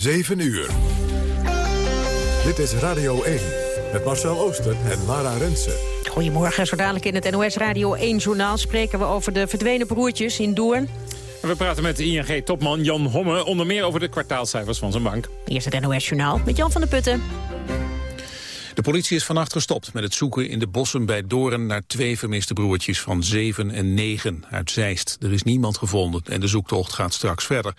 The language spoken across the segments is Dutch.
7 uur. Dit is Radio 1 met Marcel Ooster en Lara Rensen. Goedemorgen, zo dadelijk in het NOS Radio 1-journaal... spreken we over de verdwenen broertjes in Doorn. We praten met ING-topman Jan Homme... onder meer over de kwartaalcijfers van zijn bank. Eerst het NOS-journaal met Jan van der Putten. De politie is vannacht gestopt met het zoeken in de bossen bij Doorn... naar twee vermiste broertjes van 7 en 9 uit Zeist. Er is niemand gevonden en de zoektocht gaat straks verder.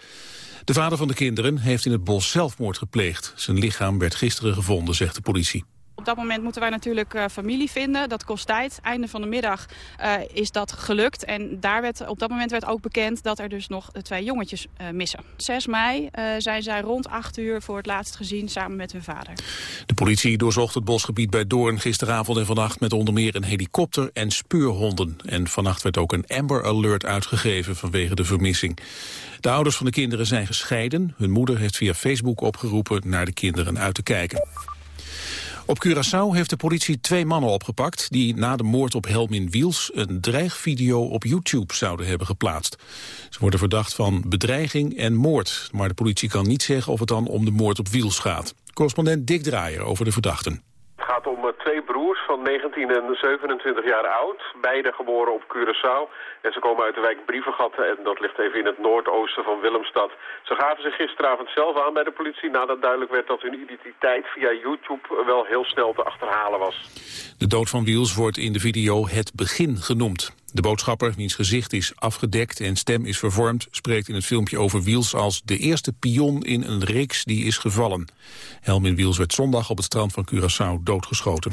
De vader van de kinderen heeft in het bos zelfmoord gepleegd. Zijn lichaam werd gisteren gevonden, zegt de politie. Op dat moment moeten wij natuurlijk uh, familie vinden. Dat kost tijd. Einde van de middag uh, is dat gelukt. En daar werd, op dat moment werd ook bekend dat er dus nog twee jongetjes uh, missen. 6 mei zijn zij rond 8 uur voor het laatst gezien samen met hun vader. De politie doorzocht het bosgebied bij Doorn gisteravond en vannacht... met onder meer een helikopter en speurhonden. En vannacht werd ook een Amber Alert uitgegeven vanwege de vermissing. De ouders van de kinderen zijn gescheiden. Hun moeder heeft via Facebook opgeroepen naar de kinderen uit te kijken. Op Curaçao heeft de politie twee mannen opgepakt... die na de moord op Helmin Wiels een dreigvideo op YouTube zouden hebben geplaatst. Ze worden verdacht van bedreiging en moord. Maar de politie kan niet zeggen of het dan om de moord op Wiels gaat. Correspondent Dick Draaier over de verdachten. Gaat om eh, twee broers van 19 en 27 jaar oud. Beide geboren op Curaçao. En ze komen uit de wijk Brievengat en dat ligt even in het noordoosten van Willemstad. Ze gaven zich gisteravond zelf aan bij de politie nadat duidelijk werd dat hun identiteit via YouTube wel heel snel te achterhalen was. De dood van Wiels wordt in de video het begin genoemd. De boodschapper, wiens gezicht is afgedekt en stem is vervormd... spreekt in het filmpje over Wiels als de eerste pion in een reeks die is gevallen. Helmin Wiels werd zondag op het strand van Curaçao doodgeschoten.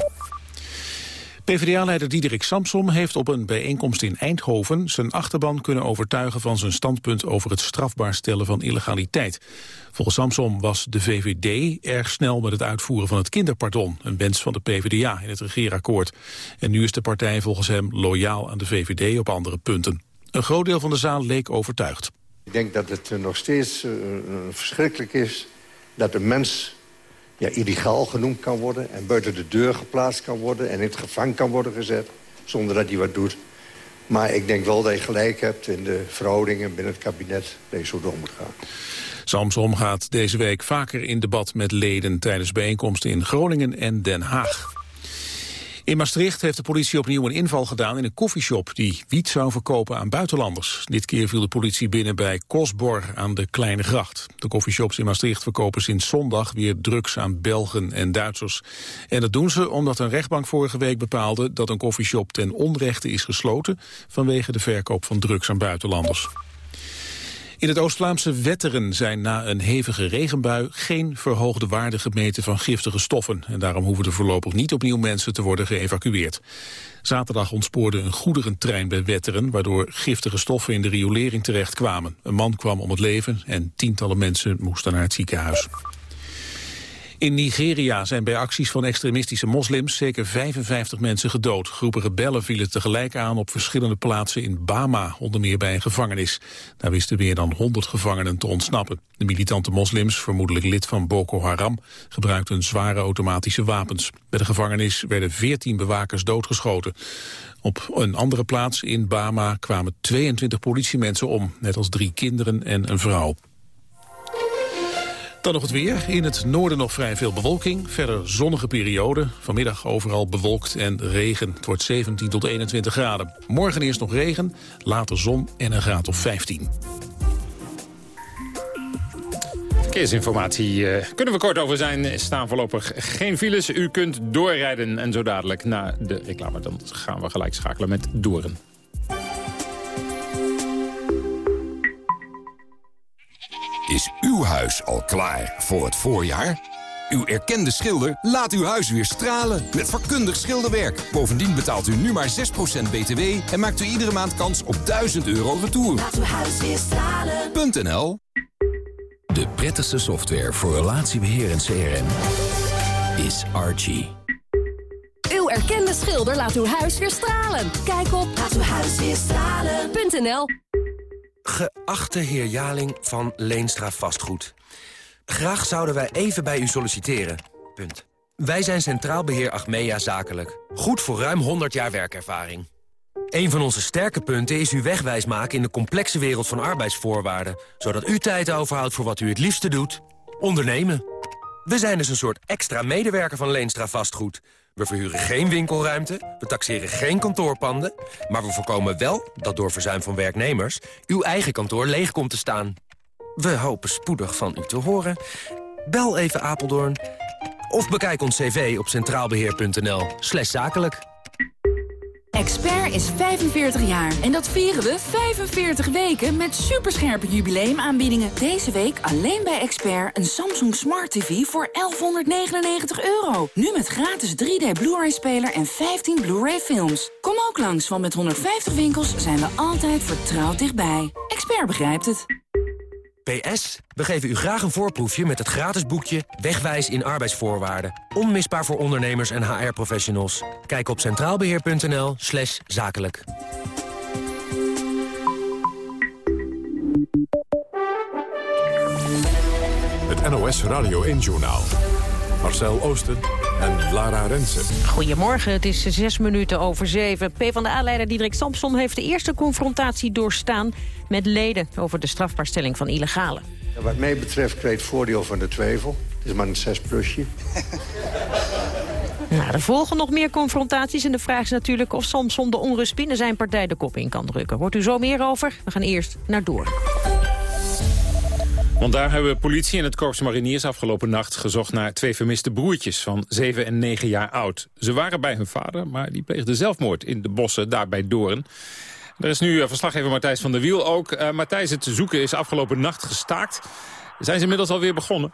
PvdA-leider Diederik Samsom heeft op een bijeenkomst in Eindhoven zijn achterban kunnen overtuigen van zijn standpunt over het strafbaar stellen van illegaliteit. Volgens Samsom was de VVD erg snel met het uitvoeren van het kinderpardon, een wens van de PvdA in het regeerakkoord. En nu is de partij volgens hem loyaal aan de VVD op andere punten. Een groot deel van de zaal leek overtuigd. Ik denk dat het nog steeds uh, verschrikkelijk is dat een mens ja, illegaal genoemd kan worden... en buiten de deur geplaatst kan worden en in het gevangen kan worden gezet... zonder dat hij wat doet. Maar ik denk wel dat je gelijk hebt in de verhoudingen binnen het kabinet... dat je zo door moet gaan. Samsom gaat deze week vaker in debat met leden... tijdens bijeenkomsten in Groningen en Den Haag. In Maastricht heeft de politie opnieuw een inval gedaan in een koffieshop die wiet zou verkopen aan buitenlanders. Dit keer viel de politie binnen bij Kosbor aan de Kleine Gracht. De koffieshops in Maastricht verkopen sinds zondag weer drugs aan Belgen en Duitsers. En dat doen ze omdat een rechtbank vorige week bepaalde dat een koffieshop ten onrechte is gesloten vanwege de verkoop van drugs aan buitenlanders. In het Oost-Vlaamse Wetteren zijn na een hevige regenbui geen verhoogde waarden gemeten van giftige stoffen. En daarom hoeven er voorlopig niet opnieuw mensen te worden geëvacueerd. Zaterdag ontspoorde een goederentrein bij Wetteren, waardoor giftige stoffen in de riolering terechtkwamen. Een man kwam om het leven en tientallen mensen moesten naar het ziekenhuis. In Nigeria zijn bij acties van extremistische moslims zeker 55 mensen gedood. Groepen rebellen vielen tegelijk aan op verschillende plaatsen in Bama, onder meer bij een gevangenis. Daar wisten meer dan 100 gevangenen te ontsnappen. De militante moslims, vermoedelijk lid van Boko Haram, gebruikten zware automatische wapens. Bij de gevangenis werden 14 bewakers doodgeschoten. Op een andere plaats in Bama kwamen 22 politiemensen om, net als drie kinderen en een vrouw. Dan nog het weer. In het noorden nog vrij veel bewolking. Verder zonnige periode. Vanmiddag overal bewolkt en regen. Het wordt 17 tot 21 graden. Morgen eerst nog regen, later zon en een graad of 15. Verkeersinformatie uh, kunnen we kort over zijn. staan voorlopig geen files. U kunt doorrijden en zo dadelijk na de reclame. Dan gaan we gelijk schakelen met Doren. Is uw huis al klaar voor het voorjaar? Uw erkende schilder laat uw huis weer stralen met vakkundig schilderwerk. Bovendien betaalt u nu maar 6% btw en maakt u iedere maand kans op 1000 euro retour. Laat uw huis weer stralen.nl De prettigste software voor relatiebeheer en CRM is Archie. Uw erkende schilder laat uw huis weer stralen. Kijk op laatuwhuisweerstralen.nl Geachte heer Jaling van Leenstra Vastgoed. Graag zouden wij even bij u solliciteren. Punt. Wij zijn Centraal Beheer Achmea Zakelijk. Goed voor ruim 100 jaar werkervaring. Een van onze sterke punten is uw wegwijs maken in de complexe wereld van arbeidsvoorwaarden. Zodat u tijd overhoudt voor wat u het liefste doet. Ondernemen. We zijn dus een soort extra medewerker van Leenstra Vastgoed. We verhuren geen winkelruimte, we taxeren geen kantoorpanden... maar we voorkomen wel dat door verzuim van werknemers... uw eigen kantoor leeg komt te staan. We hopen spoedig van u te horen. Bel even Apeldoorn of bekijk ons cv op centraalbeheer.nl zakelijk. Expert is 45 jaar en dat vieren we 45 weken met superscherpe jubileumaanbiedingen. Deze week alleen bij Expert een Samsung Smart TV voor 1199 euro. Nu met gratis 3D Blu-ray speler en 15 Blu-ray films. Kom ook langs, want met 150 winkels zijn we altijd vertrouwd dichtbij. Expert begrijpt het. PS, we geven u graag een voorproefje met het gratis boekje Wegwijs in arbeidsvoorwaarden. Onmisbaar voor ondernemers en HR-professionals. Kijk op centraalbeheer.nl slash zakelijk. Het NOS Radio 1-journaal. Marcel Oosten en Lara Rensen. Goedemorgen, het is zes minuten over zeven. PvdA-leider Diederik Samson heeft de eerste confrontatie doorstaan... met leden over de strafbaarstelling van illegale. wat mij betreft kreeg het voordeel van de twijfel. Het is maar een zes plusje. Nou, er volgen nog meer confrontaties en de vraag is natuurlijk... of Samson de onrust binnen zijn partij de kop in kan drukken. Hoort u zo meer over? We gaan eerst naar Door. Want daar hebben politie en het Korps Mariniers afgelopen nacht gezocht naar twee vermiste broertjes van 7 en 9 jaar oud. Ze waren bij hun vader, maar die pleegde zelfmoord in de bossen daar bij Doorn. Er is nu eh, verslaggever Matthijs van der Wiel ook. Uh, Matthijs, het zoeken is afgelopen nacht gestaakt. Zijn ze inmiddels alweer begonnen?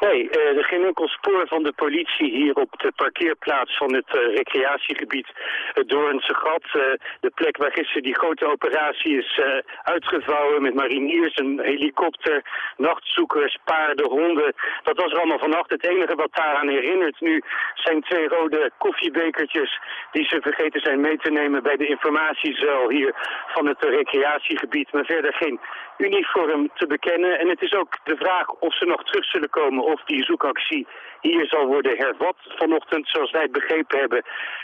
Nee, uh, er geen enkel spoor van de politie hier op de parkeerplaats van het uh, recreatiegebied het Doornse Gat. Uh, de plek waar gisteren die grote operatie is uitgevouwen met mariniers, een helikopter, nachtzoekers, paarden, honden. Dat was er allemaal vannacht. Het enige wat daaraan herinnert nu zijn twee rode koffiebekertjes die ze vergeten zijn mee te nemen bij de informatiezuil hier van het recreatiegebied. Maar verder geen uniform te bekennen. En het is ook de vraag of ze nog terug zullen komen of die zoekactie hier zal worden hervat vanochtend, zoals wij begrepen hebben.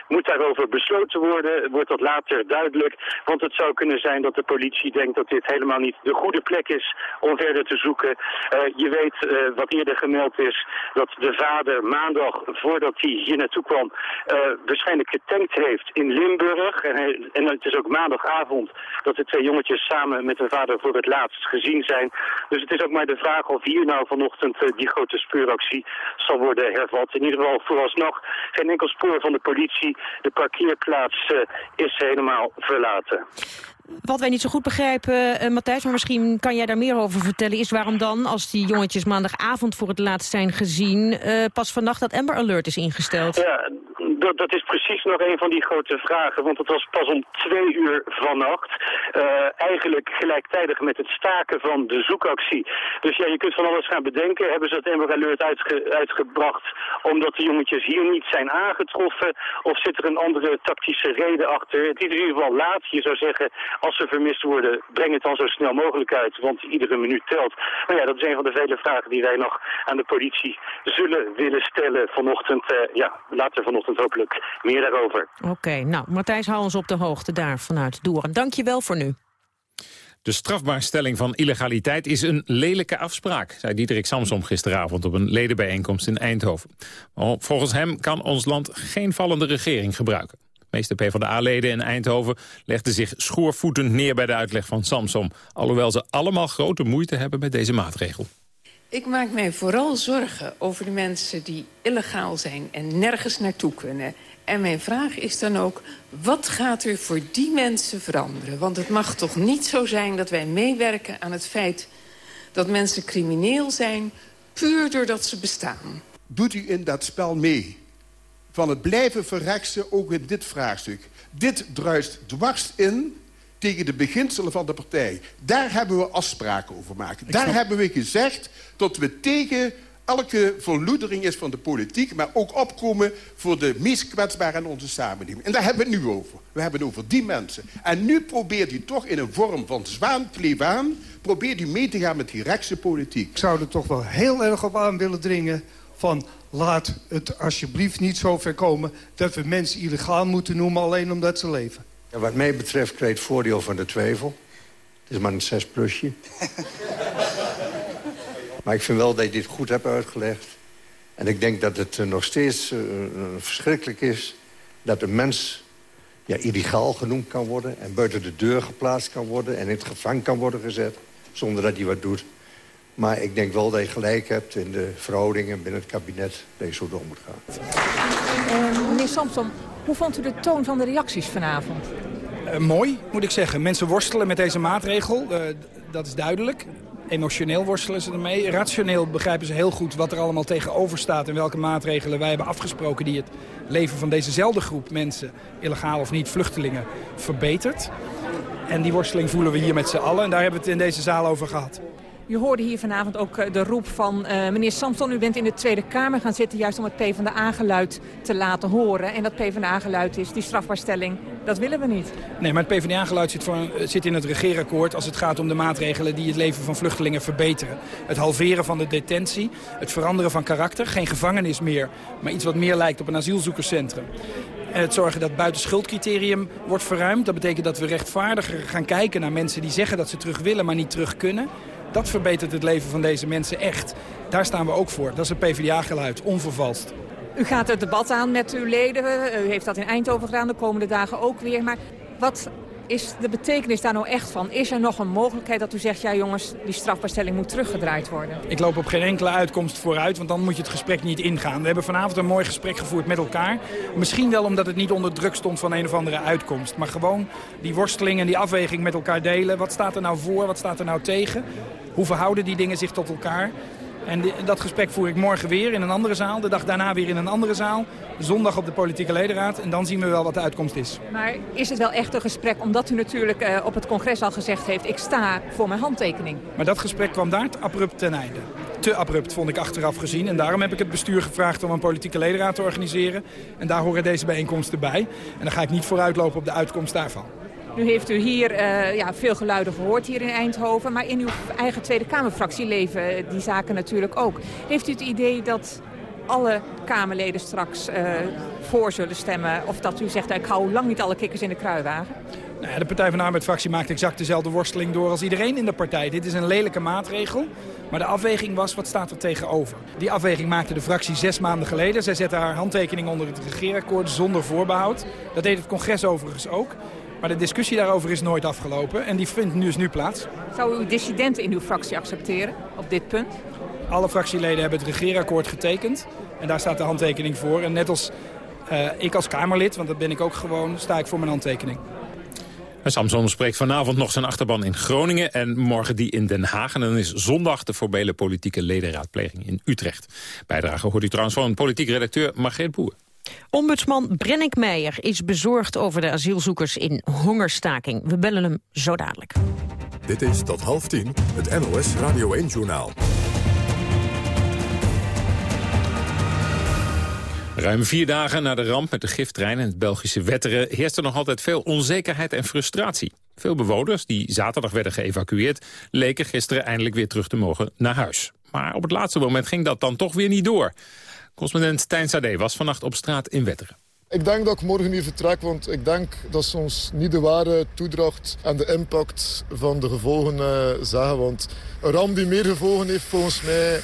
Moet daarover besloten worden, wordt dat later duidelijk. Want het zou kunnen zijn dat de politie denkt dat dit helemaal niet de goede plek is om verder te zoeken. Uh, je weet uh, wat eerder gemeld is, dat de vader maandag, voordat hij hier naartoe kwam, uh, waarschijnlijk getankt heeft in Limburg. En, en, het is ook maandagavond dat de twee jongetjes samen met hun vader voor het laatst gezien zijn. Dus het is ook maar de vraag of hier nou vanochtend die grote speuractie zal worden hervat. In ieder geval vooralsnog geen enkel spoor van de politie. De parkeerplaats uh, is helemaal verlaten. Wat wij niet zo goed begrijpen, uh, Matthijs, maar misschien kan jij daar meer over vertellen... is waarom dan, als die jongetjes maandagavond voor het laatst zijn gezien... Uh, pas vannacht dat Amber Alert is ingesteld. Ja, dat, dat, is precies nog een van die grote vragen. Want het was pas om twee uur vannacht. Uh, eigenlijk gelijktijdig met het staken van de zoekactie. Dus ja, je kunt van alles gaan bedenken. Hebben ze het Amber Alert uitge, uitgebracht omdat de jongetjes hier niet zijn aangetroffen? Of zit er een andere tactische reden achter? Het is in ieder geval laat. Je zou zeggen, als ze vermist worden, breng het dan zo snel mogelijk uit. Want iedere minuut telt. Maar ja, dat is een van de vele vragen die wij nog aan de politie zullen willen stellen vanochtend. Uh, ja, later vanochtend hopelijk meer daarover. Oké, okay, nou, Matthijs, hou ons op de hoogte daar vanuit Doorn. Dank je wel voor nu. De strafbaarstelling van illegaliteit is een lelijke afspraak, zei Diederik Samsom gisteravond op een ledenbijeenkomst in Eindhoven. volgens hem kan ons land geen vallende regering gebruiken. De meeste PvdA-leden in Eindhoven legden zich schoorvoetend neer bij de uitleg van Samsom, alhoewel ze allemaal grote moeite hebben met deze maatregel. Ik maak mij vooral zorgen over de mensen die illegaal zijn en nergens naartoe kunnen. En mijn vraag is dan ook, wat gaat er voor die mensen veranderen? Want het mag toch niet zo zijn dat wij meewerken aan het feit... dat mensen crimineel zijn, puur doordat ze bestaan. Doet u in dat spel mee? Van het blijven verreksen, ook in dit vraagstuk. Dit druist dwars in tegen de beginselen van de partij. Daar hebben we afspraken over maken. Daar hebben we gezegd dat we tegen elke verloedering is van de politiek... maar ook opkomen voor de meest kwetsbaren in onze samenleving. En daar hebben we het nu over. We hebben het over die mensen. En nu probeert u toch in een vorm van zwaankleef aan... probeert u mee te gaan met die rechtse politiek. Ik zou er toch wel heel erg op aan willen dringen... van laat het alsjeblieft niet zo ver komen... dat we mensen illegaal moeten noemen alleen omdat ze leven. Ja, wat mij betreft kreeg het voordeel van de twijfel. Het is maar een zes plusje. Maar ik vind wel dat je dit goed hebt uitgelegd. En ik denk dat het nog steeds verschrikkelijk is... dat een mens ja, illegaal genoemd kan worden... en buiten de deur geplaatst kan worden... en in het gevangen kan worden gezet zonder dat hij wat doet. Maar ik denk wel dat je gelijk hebt in de verhoudingen binnen het kabinet... dat je zo door moet gaan. Uh, meneer Samson, hoe vond u de toon van de reacties vanavond? Uh, mooi, moet ik zeggen. Mensen worstelen met deze maatregel, uh, dat is duidelijk. Emotioneel worstelen ze ermee. Rationeel begrijpen ze heel goed wat er allemaal tegenover staat... en welke maatregelen wij hebben afgesproken... die het leven van dezezelfde groep mensen, illegaal of niet, vluchtelingen, verbetert. En die worsteling voelen we hier met z'n allen. En daar hebben we het in deze zaal over gehad. Je hoorde hier vanavond ook eh, de roep van uh, meneer Samson. U bent in de Tweede Kamer gaan zitten juist om het PvdA-geluid te laten horen. En dat PvdA-geluid is die strafbaarstelling. Dat willen we niet. Nee, maar het PvdA-geluid zit, zit in het regeerakkoord... als het gaat om de maatregelen die het leven van vluchtelingen verbeteren. Het halveren van de detentie, het veranderen van karakter. Geen gevangenis meer, maar iets wat meer lijkt op een asielzoekerscentrum. En het zorgen dat buitenschuldcriterium wordt verruimd. Dat betekent dat we rechtvaardiger gaan kijken naar mensen die zeggen dat ze terug willen, maar niet terug kunnen. Dat verbetert het leven van deze mensen echt. Daar staan we ook voor. Dat is het PvdA-geluid, onvervalst. U gaat het debat aan met uw leden. U heeft dat in Eindhoven gedaan, de komende dagen ook weer. Maar wat is de betekenis daar nou echt van? Is er nog een mogelijkheid dat u zegt... ja jongens, die strafbaarstelling moet teruggedraaid worden? Ik loop op geen enkele uitkomst vooruit, want dan moet je het gesprek niet ingaan. We hebben vanavond een mooi gesprek gevoerd met elkaar. Misschien wel omdat het niet onder druk stond van een of andere uitkomst. Maar gewoon die worsteling en die afweging met elkaar delen. Wat staat er nou voor, wat staat er nou tegen? Hoe verhouden die dingen zich tot elkaar? En dat gesprek voer ik morgen weer in een andere zaal. De dag daarna weer in een andere zaal. Zondag op de politieke ledenraad. En dan zien we wel wat de uitkomst is. Maar is het wel echt een gesprek? Omdat u natuurlijk uh, op het congres al gezegd heeft... ik sta voor mijn handtekening. Maar dat gesprek kwam daar abrupt ten einde. Te abrupt vond ik achteraf gezien. En daarom heb ik het bestuur gevraagd om een politieke ledenraad te organiseren. En daar horen deze bijeenkomsten bij. En dan ga ik niet vooruitlopen op de uitkomst daarvan. Nu heeft u hier uh, ja, veel geluiden gehoord hier in Eindhoven. Maar in uw eigen Tweede Kamerfractie leven die zaken natuurlijk ook. Heeft u het idee dat alle Kamerleden straks uh, voor zullen stemmen? Of dat u zegt, ik hou lang niet alle kikkers in de kruiwagen? Nou de Partij van de Arbeid-fractie maakt exact dezelfde worsteling door als iedereen in de partij. Dit is een lelijke maatregel. Maar de afweging was, wat staat er tegenover? Die afweging maakte de fractie zes maanden geleden. Zij zette haar handtekening onder het regeerakkoord zonder voorbehoud. Dat deed het congres overigens ook. Maar de discussie daarover is nooit afgelopen en die vindt dus nu plaats. Zou u dissidenten in uw fractie accepteren op dit punt? Alle fractieleden hebben het regeerakkoord getekend. En daar staat de handtekening voor. En net als uh, ik als Kamerlid, want dat ben ik ook gewoon, sta ik voor mijn handtekening. Samson spreekt vanavond nog zijn achterban in Groningen... en morgen die in Den Haag. En dan is zondag de formele politieke ledenraadpleging in Utrecht. Bijdrage hoort u trouwens van politiek redacteur Margreet Boer. Ombudsman Brennick Meijer is bezorgd over de asielzoekers in hongerstaking. We bellen hem zo dadelijk. Dit is tot half tien het NOS Radio 1-journaal. Ruim vier dagen na de ramp met de giftrein en het Belgische Wetteren... heerst er nog altijd veel onzekerheid en frustratie. Veel bewoners, die zaterdag werden geëvacueerd... leken gisteren eindelijk weer terug te mogen naar huis. Maar op het laatste moment ging dat dan toch weer niet door. Correspondent Tijn Sade was vannacht op straat in Wetteren. Ik denk dat ik morgen hier vertrek, want ik denk dat ze ons niet de ware toedracht en de impact van de gevolgen uh, zeggen. Want een ramp die meer gevolgen heeft volgens mij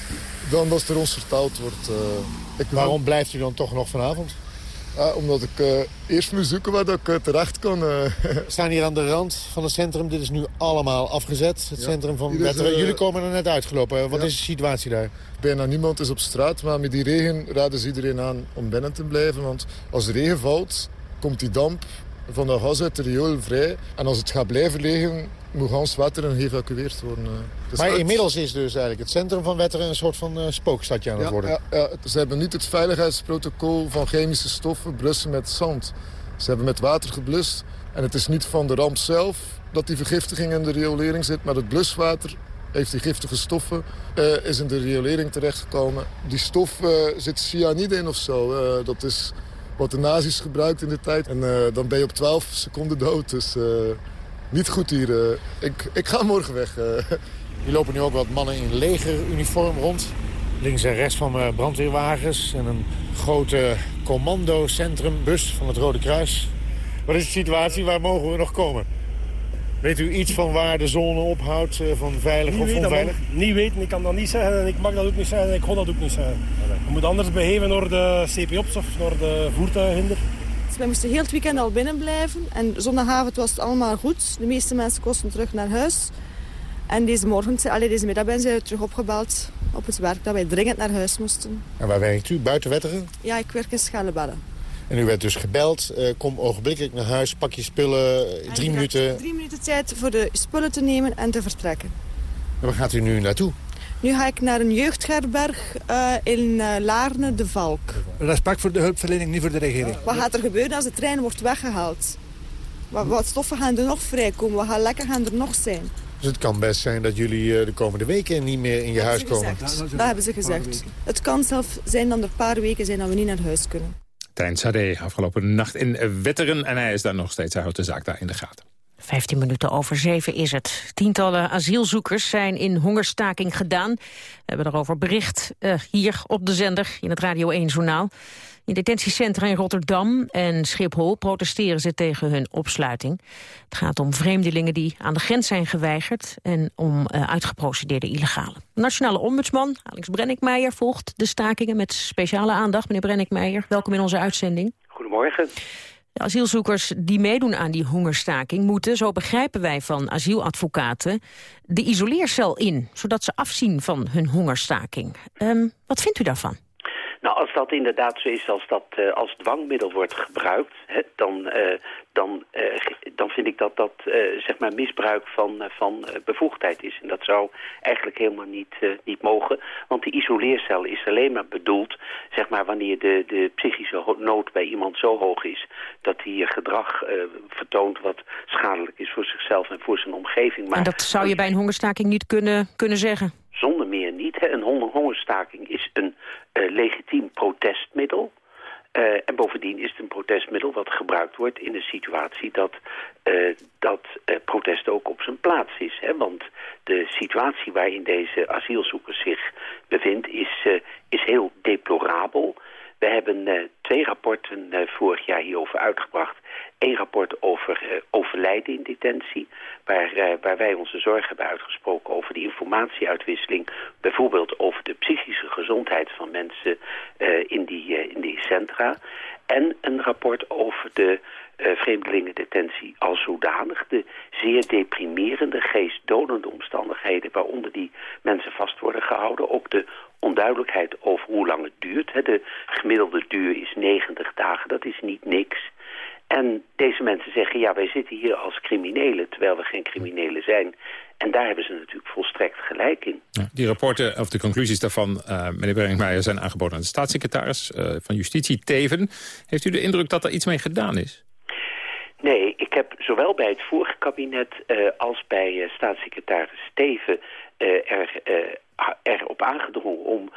dan dat er ons verteld wordt. Uh, ik Waarom blijft u dan toch nog vanavond? Ja, omdat ik uh, eerst moet zoeken waar ik uh, terecht kan. Uh. We staan hier aan de rand van het centrum. Dit is nu allemaal afgezet, het ja, centrum van Wetteren. Jullie komen er net uitgelopen. Wat ja. is de situatie daar? Bijna niemand is op straat, maar met die regen raden ze iedereen aan om binnen te blijven. Want als de regen valt, komt die damp van de gas uit de riool vrij. En als het gaat blijven liggen, moet Hans Wetteren geëvacueerd worden. Dus maar inmiddels is dus eigenlijk het centrum van Wetteren een soort van uh, spookstadje aan het ja, worden. Ja, ja, ze hebben niet het veiligheidsprotocol van chemische stoffen blussen met zand. Ze hebben met water geblust. En het is niet van de ramp zelf dat die vergiftiging in de riolering zit, maar het bluswater heeft die giftige stoffen, uh, is in de riolering terechtgekomen. Die stof uh, zit cyanide in of zo. Uh, dat is wat de nazi's gebruikt in de tijd. En dan ben je op 12 seconden dood. Dus niet goed hier. ik, ik ga morgen weg. Hier lopen nu ook wat mannen in legeruniform rond. Links en rechts van me brandweerwagens en een grote commandocentrums van het Rode Kruis. Wat is de situatie? Waar mogen we nog komen? Weet u iets van waar de zone ophoudt, eh, van veilig Niet of onveilig? Niet weten, ik kan dat niet zeggen en ik mag dat ook niet zeggen en ik kon dat ook niet zeggen. Je moet anders begeven naar de CP-ops of naar de voertuighinder. Wij moesten heel het weekend al binnen blijven. En zondagavond was het allemaal goed. De meeste mensen kosten terug naar huis. En deze morgen, allee, deze middag ben ze terug opgebeld op het werk dat wij dringend naar huis moesten. En waar werkt u? Buiten Wetteren? Ja, ik werk in Schellebellen. En u werd dus gebeld, eh, kom ogenblikkelijk naar huis, pak je spullen, eh, drie minuten. Drie minuten tijd voor de spullen te nemen en te vertrekken. En waar gaat u nu naartoe? Nu ga ik naar een jeugdherberg eh, in eh Laarne de Valk. Respect voor de hulpverlening, niet voor de regering. Wat gaat er gebeuren als de trein wordt weggehaald? Wat, wat stoffen gaan er nog vrijkomen? Wat gaan lekker gaan er nog zijn? Dus het kan best zijn dat jullie eh, de komende weken niet meer in je huis komen. Dat hebben ze gezegd. Het kan zelf zijn dat er een paar weken zijn dat we niet naar huis kunnen. Tijn Sade, afgelopen nacht in Wetteren. En hij is daar nog steeds, hij houdt de zaak daar in de gaten. 15 minuten over zeven is het. Tientallen asielzoekers zijn in hongerstaking gedaan. We hebben daarover bericht uh, hier op de zender in het Radio 1-journaal. In detentiecentra in Rotterdam en Schiphol protesteren ze tegen hun opsluiting. Het gaat om vreemdelingen die aan de grens zijn geweigerd... en om uh, uitgeprocedeerde illegalen. Nationale ombudsman Alex Brennickmeijer volgt de stakingen met speciale aandacht. Meneer Brennickmeijer, welkom in onze uitzending. Goedemorgen. Asielzoekers die meedoen aan die hongerstaking moeten, zo begrijpen wij van asieladvocaten, de isoleercel in, zodat ze afzien van hun hongerstaking. Um, wat vindt u daarvan? Nou, als dat inderdaad zo is, als dat uh, als dwangmiddel wordt gebruikt, hè, dan, uh, dan, uh, dan vind ik dat dat zeg maar misbruik van, van bevoegdheid is. En dat zou eigenlijk helemaal niet, niet mogen, want de isoleercel is alleen maar bedoeld, zeg maar, wanneer de, de psychische nood bij iemand zo hoog is, dat hij gedrag vertoont wat schadelijk is voor zichzelf en voor zijn omgeving. Maar en dat zou je bij een hongerstaking niet kunnen, kunnen zeggen? Zonder meer niet. Hè. Een hongerstaking is een uh, legitiem protestmiddel. Uh, en bovendien is het een protestmiddel wat gebruikt wordt in een situatie dat, uh, dat protest ook op zijn plaats is. Hè? Want de situatie waarin deze asielzoekers zich bevindt is, is heel deplorabel. We hebben twee rapporten vorig jaar hierover uitgebracht. Eén rapport over uh, overlijden in detentie, waar, waar wij onze zorg hebben uitgesproken over de informatieuitwisseling, bijvoorbeeld over de psychische gezondheid van mensen in, die, in die centra. En een rapport over de vreemdelingendetentie als zodanig, de zeer deprimerende, geestdodende omstandigheden waaronder die mensen vast worden gehouden. Ook de onduidelijkheid over hoe lang het duurt. De gemiddelde duur is 90 dagen, dat is niet niks. En deze mensen zeggen, ja, wij zitten hier als criminelen, terwijl we geen criminelen zijn. En daar hebben ze natuurlijk volstrekt gelijk in. Die rapporten, of de conclusies daarvan, uh, meneer Brenningmeijer, zijn aangeboden aan de staatssecretaris uh, van Justitie, Teven. Heeft u de indruk dat er iets mee gedaan is? Nee, ik heb zowel bij het vorige kabinet uh, als bij staatssecretaris Teven er erop aangedrongen om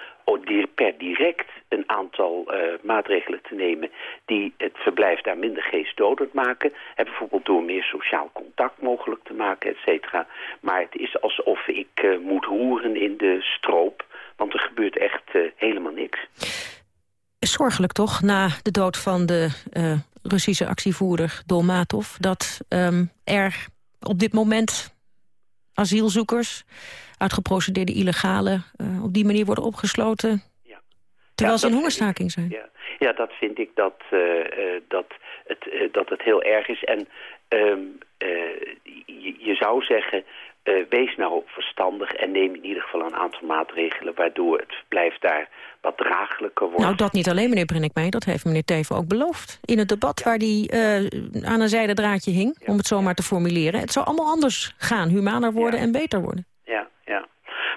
per direct een aantal maatregelen te nemen die het verblijf daar minder geestdodend maken. En bijvoorbeeld door meer sociaal contact mogelijk te maken, et cetera. Maar het is alsof ik moet roeren in de stroop, want er gebeurt echt helemaal niks. Zorgelijk toch, na de dood van de Russische actievoerder Dolmatov, dat um, er op dit moment asielzoekers uitgeprocedeerde illegalen uh, op die manier worden opgesloten... Ja. terwijl ja, ze in hongerstaking zijn. Ja. ja, dat vind ik dat, uh, dat, het, dat het heel erg is. En um, je, je, zou zeggen, wees nou verstandig en neem in ieder geval een aantal maatregelen... waardoor het verblijf daar wat draaglijker wordt. Nou, dat niet alleen, meneer Brennickmeijer, dat heeft meneer Teven ook beloofd. In het debat waar hij aan een zijde draadje hing, om het zomaar te formuleren. Het zou allemaal anders gaan, humaner worden en beter worden. Ja, ja.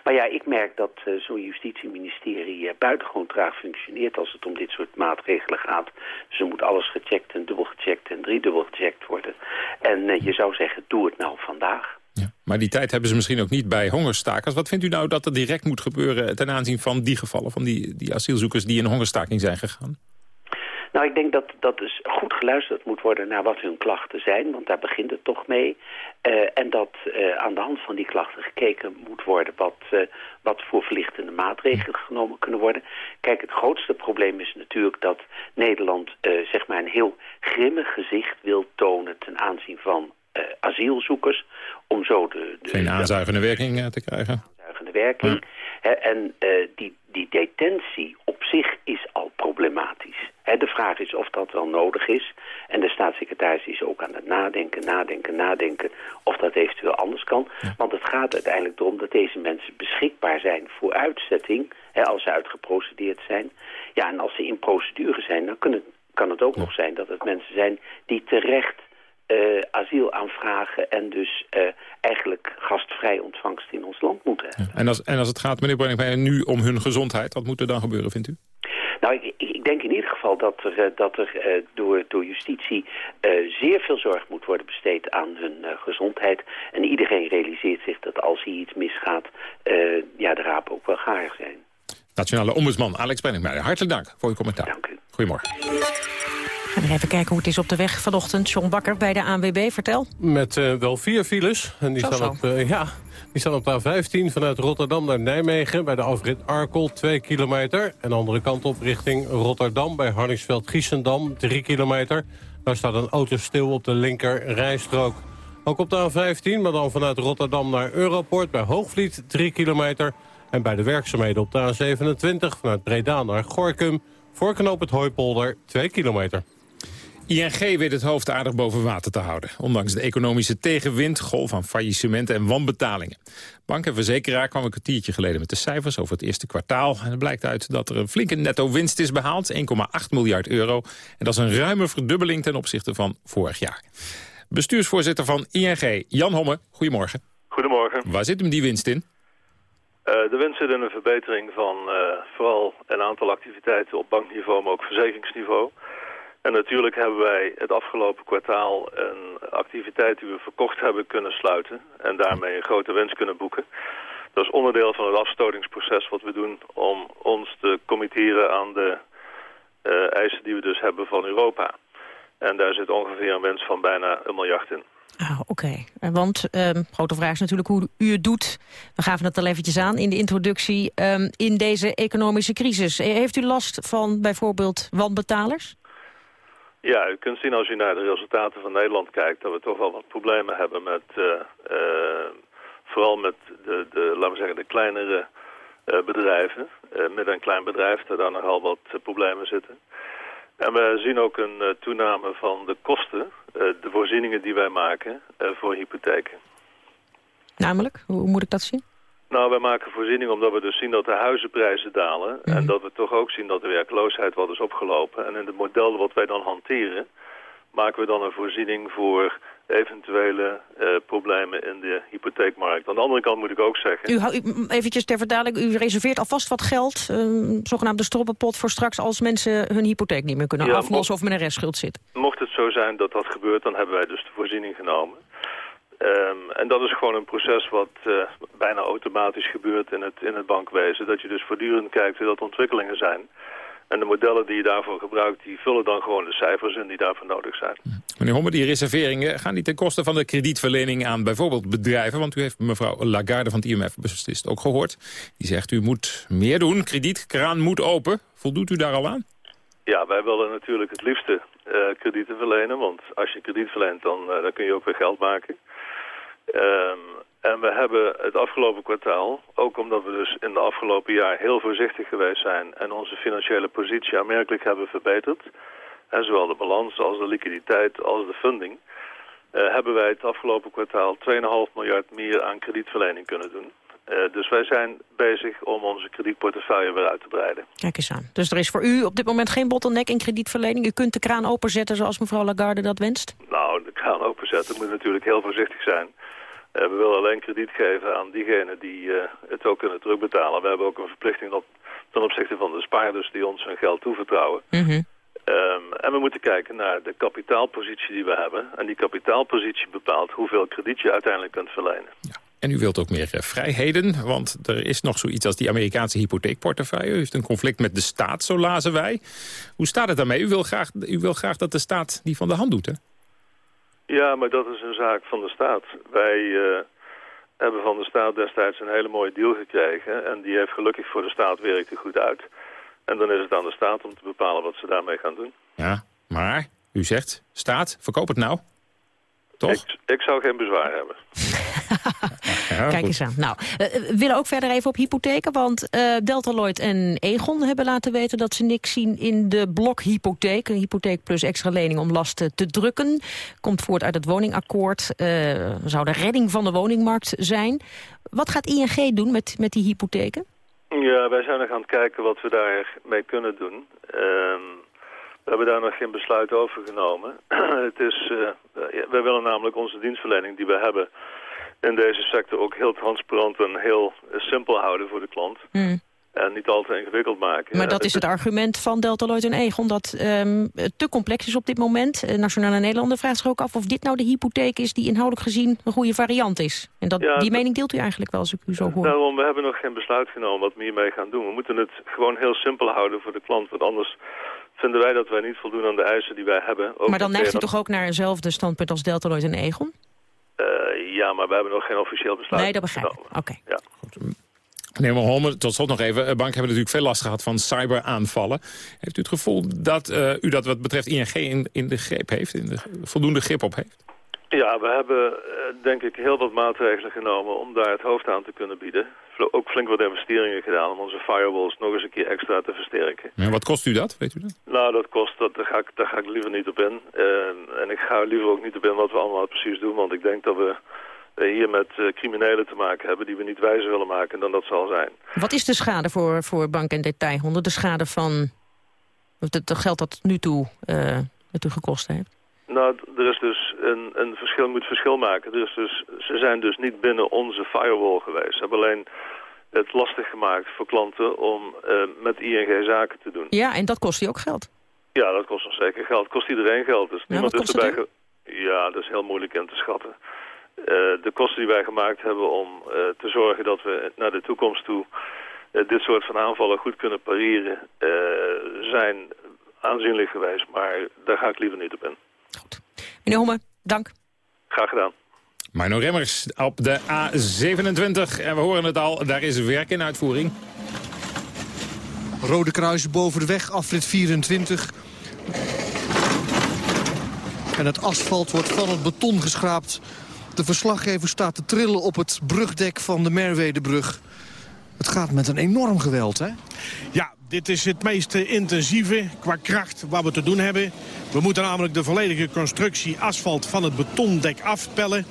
Maar ja, ik merk dat uh, zo'n justitieministerie uh, buitengewoon traag functioneert als het om dit soort maatregelen gaat. Dus er moet alles gecheckt en dubbel gecheckt en driedubbel gecheckt worden. En uh, je zou zeggen, doe het nou vandaag. Ja, maar die tijd hebben ze misschien ook niet bij hongerstakers. Wat vindt u nou dat er direct moet gebeuren ten aanzien van die gevallen... van die, die asielzoekers die in hongerstaking zijn gegaan? Nou, ik denk dat, dat dus goed geluisterd moet worden naar wat hun klachten zijn, want daar begint het toch mee. Uh, en dat uh, aan de hand van die klachten gekeken moet worden wat, uh, wat voor verlichtende maatregelen genomen kunnen worden. Kijk, het grootste probleem is natuurlijk dat Nederland zeg maar een heel grimmig gezicht wil tonen ten aanzien van eh, asielzoekers. Om zo de... de Geen aanzuigende werking eh, te krijgen. aanzuigende werking. En eh, die, die detentie op zich is al problematisch. De vraag is of dat wel nodig is. En de staatssecretaris is ook aan het nadenken, nadenken, nadenken... of dat eventueel anders kan. Want het gaat uiteindelijk erom dat deze mensen beschikbaar zijn voor uitzetting... Als ze uitgeprocedeerd zijn. Ja, en als ze in procedure zijn, dan kan het ook nog zijn... dat het mensen zijn die terecht eh, asiel aanvragen... en dus eh, eigenlijk gastvrij ontvangst in ons land moeten hebben. En als, en als het gaat, meneer Brenningmeijer, nu om hun gezondheid... wat moet er dan gebeuren, vindt u? Nou, ik, ik denk in ieder geval dat er, eh, dat er door, door justitie zeer veel zorg moet worden besteed aan hun gezondheid. En iedereen realiseert zich dat als hier iets misgaat, ja, de rapen ook wel gaar zijn. Nationale Ombudsman Alex Brenningmeijer, hartelijk dank voor uw commentaar. Dank u. Goedemorgen. Gaan we even kijken hoe het is op de weg vanochtend. John Bakker bij de ANWB, vertel. Met eh, wel vier files. En die Zo, staan, zo. Op, eh, ja, die staan op de A15 vanuit Rotterdam naar Nijmegen... bij de afrit Arkel, 2 kilometer. En de andere kant op richting Rotterdam bij Harningsveld-Giessendam, 3 kilometer. Daar staat een auto stil op de linker rijstrook. Ook op de A15, maar dan vanuit Rotterdam naar Europort... bij Hoogvliet, 3 kilometer. En bij de werkzaamheden op de A27 vanuit Breda naar Gorkum... voor knoop het Hooipolder, 2 kilometer. ING weet het hoofd aardig boven water te houden. Ondanks de economische tegenwind, golf van faillissementen en wanbetalingen. Bank en verzekeraar kwam een kwartiertje geleden met de cijfers over het eerste kwartaal. En het blijkt uit dat er een flinke netto winst is behaald, 1,8 miljard euro. En dat is een ruime verdubbeling ten opzichte van vorig jaar. Bestuursvoorzitter van ING, Jan Homme, goedemorgen. Goedemorgen. Waar zit hem die winst in? Eh, de winst zit in een verbetering van eh, vooral een aantal activiteiten op bankniveau, maar ook verzekeringsniveau. En natuurlijk hebben wij het afgelopen kwartaal een activiteit die we verkocht hebben kunnen sluiten. En daarmee een grote winst kunnen boeken. Dat is onderdeel van het afstotingsproces wat we doen om ons te committeren aan de eh, eisen die we dus hebben van Europa. En daar zit ongeveer een winst van bijna een miljard in. Ah, Oké, Eh, want um, grote vraag is natuurlijk hoe u het doet. We gaven het al eventjes aan in de introductie. Um, in deze economische crisis, Eh, heeft u last van bijvoorbeeld wanbetalers? Ja, u kunt zien als u naar de resultaten van Nederland kijkt... dat we toch wel wat problemen hebben met... Uh, uh, vooral met de, de, laten we zeggen, de kleinere uh, bedrijven. met een klein bedrijf, daar dan nogal wat problemen zitten. En we zien ook een toename van de kosten, de voorzieningen die wij maken voor hypotheken. Namelijk, hoe moet ik dat zien? Nou, wij maken voorzieningen omdat we dus zien dat de huizenprijzen dalen. Mm -hmm. En dat we toch ook zien dat de werkloosheid wat is opgelopen. En in het model wat wij dan hanteren, maken we dan een voorziening voor eventuele uh, problemen in de hypotheekmarkt. Aan de andere kant moet ik ook zeggen... U, u eventjes ter vertaling, u reserveert alvast wat geld, een zogenaamde stroppenpot voor straks als mensen hun hypotheek niet meer kunnen ja, aflossen of met een restschuld zitten. Mocht het zo zijn dat dat gebeurt, dan hebben wij dus de voorziening genomen. Um, en dat is gewoon een proces wat uh, bijna automatisch gebeurt in het, in het bankwezen. Dat je dus voortdurend kijkt hoe dat ontwikkelingen zijn. En de modellen die je daarvoor gebruikt, die vullen dan gewoon de cijfers in die daarvoor nodig zijn. Meneer Homme, die reserveringen gaan niet ten koste van de kredietverlening aan bijvoorbeeld bedrijven. Want u heeft mevrouw Lagarde van het IMF beslist ook gehoord. Die zegt u moet meer doen, kredietkraan moet open. Voldoet u daar al aan? Ja, wij willen natuurlijk het liefste uh, kredieten verlenen. Want als je krediet verleent, dan, uh, dan kun je ook weer geld maken. Um, en we hebben het afgelopen kwartaal, ook omdat we dus in de afgelopen jaar heel voorzichtig geweest zijn en onze financiële positie aanmerkelijk hebben verbeterd, en zowel de balans als de liquiditeit als de funding, uh, hebben wij het afgelopen kwartaal 2,5 miljard meer aan kredietverlening kunnen doen. Uh, dus wij zijn bezig om onze kredietportefeuille weer uit te breiden. Kijk eens aan. Dus er is voor u op dit moment geen bottleneck in kredietverlening? U kunt de kraan openzetten zoals mevrouw Lagarde dat wenst? Nou, de kraan openzetten moet natuurlijk heel voorzichtig zijn. Uh, we willen alleen krediet geven aan diegenen die uh, het ook kunnen terugbetalen. We hebben ook een verplichting op, ten opzichte van de spaarders die ons hun geld toevertrouwen. Mm -hmm. um, en we moeten kijken naar de kapitaalpositie die we hebben. En die kapitaalpositie bepaalt hoeveel krediet je uiteindelijk kunt verlenen. Ja. En u wilt ook meer uh, vrijheden, want er is nog zoiets als die Amerikaanse hypotheekportefeuille. U heeft een conflict met de staat, zo lazen wij. Hoe staat het daarmee? U wil graag, u wil graag dat de staat die van de hand doet, hè? Ja, maar dat is een zaak van de staat. Wij uh, hebben van de staat destijds een hele mooie deal gekregen. En die heeft gelukkig voor de staat werkte goed uit. En dan is het aan de staat om te bepalen wat ze daarmee gaan doen. Ja, maar u zegt, staat, verkoop het nou. Toch? Ik, ik zou geen bezwaar hebben. Kijk eens aan. Nou, eh, we willen ook verder even op hypotheken, want uh, Deltaloid en Egon hebben laten weten dat ze niks zien in de blokhypotheek. Een hypotheek plus extra lening om lasten te drukken. Komt voort uit het woningakkoord. Uh, zou de redding van de woningmarkt zijn. Wat gaat ING doen met, met die hypotheken? Ja, wij zijn nog aan het kijken wat we daarmee kunnen doen. Ehm, we hebben daar nog geen besluit over genomen. het is, uh, wij willen namelijk onze dienstverlening die we hebben in deze sector ook heel transparant en heel simpel houden voor de klant. Hmm. En niet al te ingewikkeld maken. Maar dat is het argument van Deltaloid en Egon, dat um, te complex is op dit moment. Eh, Nationale Nederlanden vraagt zich ook af of dit nou de hypotheek is die inhoudelijk gezien een goede variant is. En dat, die mening deelt u eigenlijk wel, als ik u zo hoor. Daarom, we hebben nog geen besluit genomen wat we hiermee gaan doen. We moeten het gewoon heel simpel houden voor de klant, want anders vinden wij dat wij niet voldoen aan de eisen die wij hebben. maar dan neigt u toch ook naar eenzelfde standpunt als Deltaloid en Egon? Uh, ja, maar we hebben nog geen officieel besluit. Nee, dat begrijp ik. Oké. Ja. Meneer Holmer, tot slot nog even. Banken hebben natuurlijk veel last gehad van cyberaanvallen. Heeft u het gevoel dat uh, u dat wat betreft ING in, in de greep heeft, in de voldoende grip op heeft? Ja, we hebben uh, denk ik heel wat maatregelen genomen om daar het hoofd aan te kunnen bieden. Ook flink wat investeringen gedaan om onze firewalls nog eens een keer extra te versterken. En wat kost u dat, weet u dat? Nou, dat kost, dat, daar, ga ik, daar ga ik liever niet op in. Uh, en ik ga liever ook niet op in wat we allemaal precies doen, want ik denk dat we hier met uh, criminelen te maken hebben die we niet wijzer willen maken dan dat zal zijn. Wat is de schade voor, voor bank en detailhonden? De schade van het, het geld dat nu toe uh, het u gekost heeft? Nou, er is dus een, een verschil, moet verschil maken. Dus, dus, ze zijn dus niet binnen onze firewall geweest. Ze hebben alleen het lastig gemaakt voor klanten om uh, met ING zaken te doen. Ja, en dat kost je ook geld. Ja, dat kost nog zeker geld. Kost iedereen geld. Dus ja, niemand is erbij. Ja, dat is heel moeilijk in te schatten. Uh, de kosten die wij gemaakt hebben om uh, te zorgen dat we naar de toekomst toe dit soort van aanvallen goed kunnen pareren, zijn aanzienlijk geweest. Maar daar ga ik liever niet op in. Goed. Meneer Homme, dank. Graag gedaan. Mino Remmers op de A27. En we horen het al, daar is werk in uitvoering. Rode kruis boven de weg, afrit 24. En het asfalt wordt van het beton geschraapt. De verslaggever staat te trillen op het brugdek van de Merwedebrug. Het gaat met een enorm geweld, hè? Ja, dit is het meest intensieve qua kracht wat we te doen hebben. We moeten namelijk de volledige constructie asfalt van het betondek afpellen.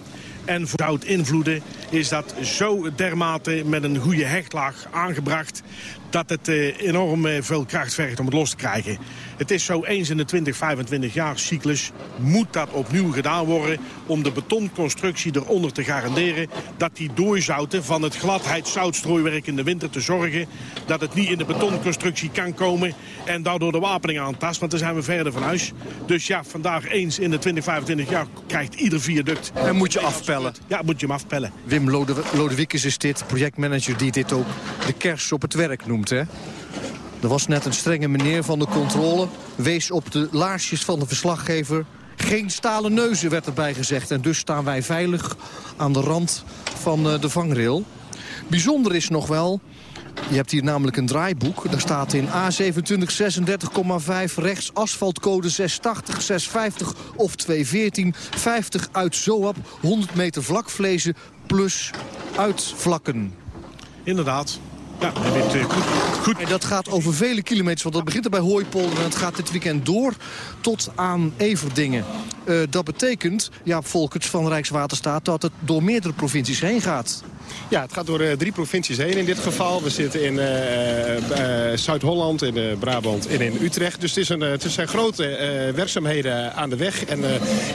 En voor invloeden is dat zo dermate met een goede hechtlaag aangebracht dat het uh, enorm uh, veel kracht vergt om het los te krijgen. Het is zo eens in de 20, 25 jaar cyclus moet dat opnieuw gedaan worden... om de betonconstructie eronder te garanderen... dat die doorzouten van het gladheid-zoutstrooiwerk in de winter te zorgen... dat het niet in de betonconstructie kan komen en daardoor de wapening aantast. Want dan zijn we verder van huis. Dus ja, vandaag eens in de 20, 25 jaar krijgt ieder viaduct... En moet je afpellen? Ja, moet je hem afpellen. Wim Lode is dit, projectmanager die dit ook de kers op het werk noemt. Hè? Er was net een strenge meneer van de controle. Wees op de laarsjes van de verslaggever. Geen stalen neuzen werd erbij gezegd. En dus staan wij veilig aan de rand van uh, de vangrail. Bijzonder is nog wel... Je hebt hier namelijk een draaiboek. Daar staat in A27 36,5 rechts asfaltcode 680, 650 of 214. 50 uit Zoap, 100 meter vlakvlezen plus uitvlakken. Inderdaad. Ja, dit, uh, goed, goed. En dat gaat over vele kilometers, want dat begint er bij Hooipolder... en het gaat dit weekend door tot aan Everdingen. Uh, dat betekent, ja, Volkert van Rijkswaterstaat... dat het door meerdere provincies heen gaat. Ja, het gaat door uh, drie provincies heen in dit geval. We zitten in uh, uh, Zuid-Holland, in Brabant en in Utrecht. Dus het, is een, het zijn grote werkzaamheden aan de weg. En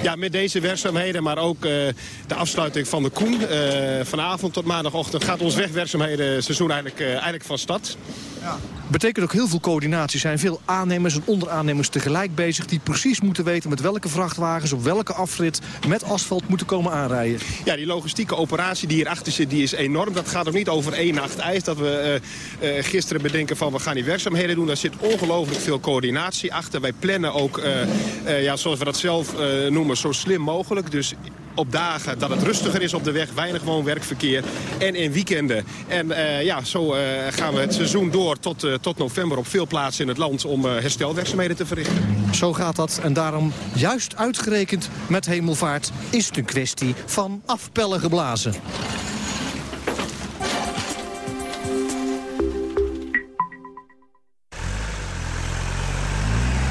ja, met deze werkzaamheden, maar ook de afsluiting van de Koen... vanavond tot maandagochtend gaat ons wegwerkzaamheden seizoen eigenlijk, eigenlijk van start. Ja. Betekent ook heel veel coördinatie. Er zijn veel aannemers en onderaannemers tegelijk bezig... die precies moeten weten met welke vrachtwagens op welke afrit... met asfalt moeten komen aanrijden. Ja, die logistieke operatie die hierachter zit, die is enorm. Dat gaat ook niet over één nacht ijs. Dat we uh, uh, gisteren bedenken van we gaan die werkzaamheden doen. Daar zit ongelooflijk veel coördinatie achter. Wij plannen ook, uh, ja, zoals we dat zelf noemen, zo slim mogelijk. Dus op dagen dat het rustiger is op de weg. Weinig woon-werkverkeer. En in weekenden. En ja, zo gaan we het seizoen door tot, tot november op veel plaatsen in het land... om herstelwerkzaamheden te verrichten. Zo gaat dat. En daarom, juist uitgerekend met hemelvaart... is het een kwestie van afpellen geblazen.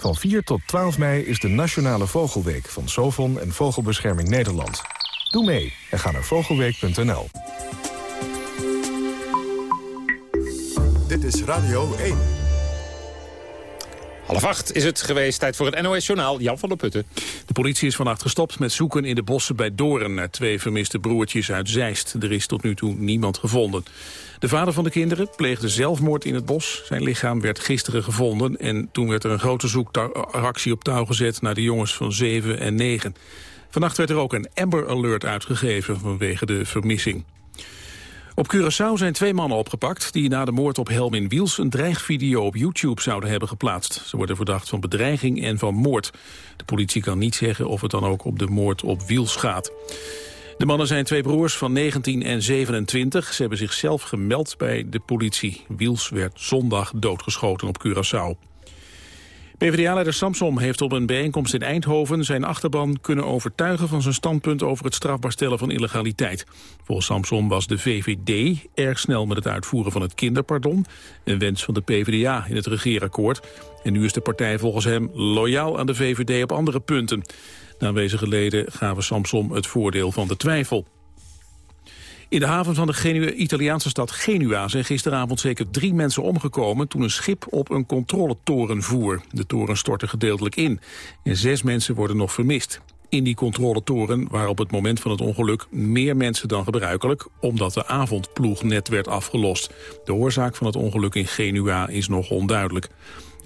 Van 4 tot 12 mei is de Nationale Vogelweek van Sovon en Vogelbescherming Nederland. Doe mee en ga naar vogelweek.nl. Dit is Radio 1. Half acht is het geweest. Tijd voor het NOS-journaal. Jan van der Putten. De politie is vannacht gestopt met zoeken in de bossen bij Doorn... naar twee vermiste broertjes uit Zeist. Er is tot nu toe niemand gevonden. De vader van de kinderen pleegde zelfmoord in het bos. Zijn lichaam werd gisteren gevonden... en toen werd er een grote zoekactie op touw gezet... naar de jongens van 7 en 9. Vannacht werd er ook een Amber Alert uitgegeven vanwege de vermissing. Op Curaçao zijn twee mannen opgepakt die na de moord op Helmin Wiels een dreigvideo op YouTube zouden hebben geplaatst. Ze worden verdacht van bedreiging en van moord. De politie kan niet zeggen of het dan ook op de moord op Wiels gaat. De mannen zijn twee broers van 19 en 27. Ze hebben zichzelf gemeld bij de politie. Wiels werd zondag doodgeschoten op Curaçao. PvdA-leider Samsom heeft op een bijeenkomst in Eindhoven zijn achterban kunnen overtuigen van zijn standpunt over het strafbaar stellen van illegaliteit. Volgens Samsom was de VVD erg snel met het uitvoeren van het kinderpardon, een wens van de PvdA in het regeerakkoord. En nu is de partij volgens hem loyaal aan de VVD op andere punten. De aanwezige leden gaven Samsom het voordeel van de twijfel. In de haven van de Italiaanse stad Genua zijn gisteravond zeker drie mensen omgekomen toen een schip op een controletoren voer. De toren stortte gedeeltelijk in en zes mensen worden nog vermist. In die controletoren waren op het moment van het ongeluk meer mensen dan gebruikelijk, omdat de avondploeg net werd afgelost. De oorzaak van het ongeluk in Genua is nog onduidelijk.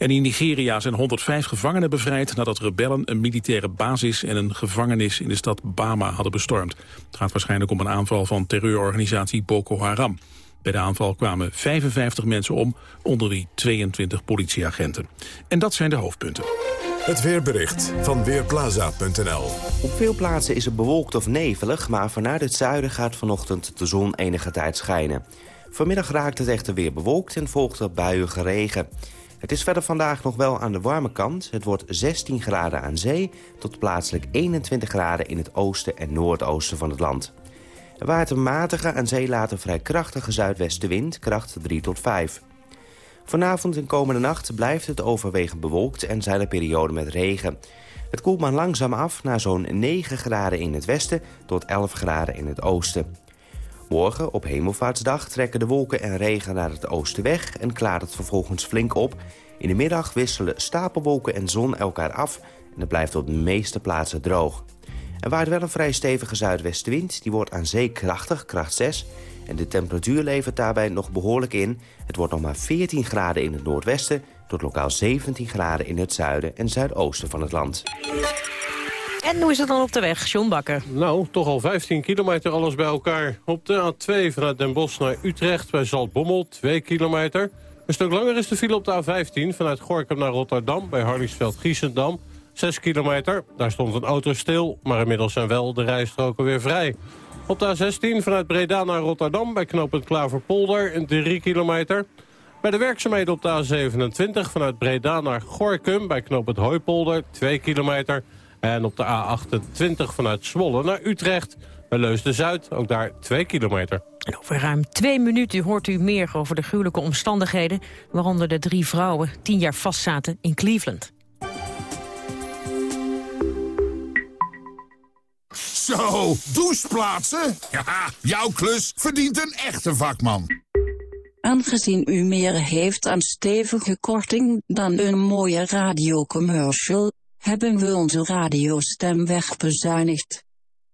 En in Nigeria zijn 105 gevangenen bevrijd nadat rebellen een militaire basis en een gevangenis in de stad Bama hadden bestormd. Het gaat waarschijnlijk om een aanval van terreurorganisatie Boko Haram. Bij de aanval kwamen 55 mensen om, onder wie 22 politieagenten. En dat zijn de hoofdpunten. Het weerbericht van Weerplaza.nl Op veel plaatsen is het bewolkt of nevelig, maar vanuit het zuiden gaat vanochtend de zon enige tijd schijnen. Vanmiddag raakt het echter weer bewolkt en volgt er buiige regen. Het is verder vandaag nog wel aan de warme kant. Het wordt 16 graden aan zee tot plaatselijk 21 graden in het oosten en noordoosten van het land. Er waait matige en zee later vrij krachtige zuidwestenwind, kracht 3 tot 5. Vanavond en komende nacht blijft het overwegend bewolkt en zijn er perioden met regen. Het koelt maar langzaam af naar zo'n 9 graden in het westen tot 11 graden in het oosten. Morgen, op Hemelvaartsdag, trekken de wolken en regen naar het oosten weg... en klaart het vervolgens flink op. In de middag wisselen stapelwolken en zon elkaar af... en het blijft op de meeste plaatsen droog. Er waait wel een vrij stevige zuidwestenwind. Die wordt aan zee krachtig, kracht 6. En de temperatuur levert daarbij nog behoorlijk in. Het wordt nog maar 14 graden in het noordwesten... tot lokaal 17 graden in het zuiden en zuidoosten van het land. En hoe is het dan op de weg, John Bakker? Nou, toch al 15 kilometer alles bij elkaar. Op de A2 vanuit Den Bosch naar Utrecht bij Zaltbommel, 2 kilometer. Een stuk langer is de file op de A15 vanuit Gorkum naar Rotterdam... bij Hardingsveld-Giessendam, 6 kilometer. Daar stond een auto stil, maar inmiddels zijn wel de rijstroken weer vrij. Op de A16 vanuit Breda naar Rotterdam bij knooppunt Klaverpolder, 3 kilometer... Bij de werkzaamheden op de A27 vanuit Breda naar Gorkum bij knooppunt Hooipolder, 2 kilometer... En op de A28 vanuit Zwolle naar Utrecht. Bij Leusden-Zuid, ook daar 2 kilometer. En over ruim twee minuten hoort u meer over de gruwelijke omstandigheden... waaronder de drie vrouwen tien jaar vastzaten in Cleveland. Zo, doucheplaatsen? Ja, jouw klus verdient een echte vakman. Aangezien u meer heeft aan stevige korting dan een mooie radiocommercial hebben we onze radiostem wegbezuinigd.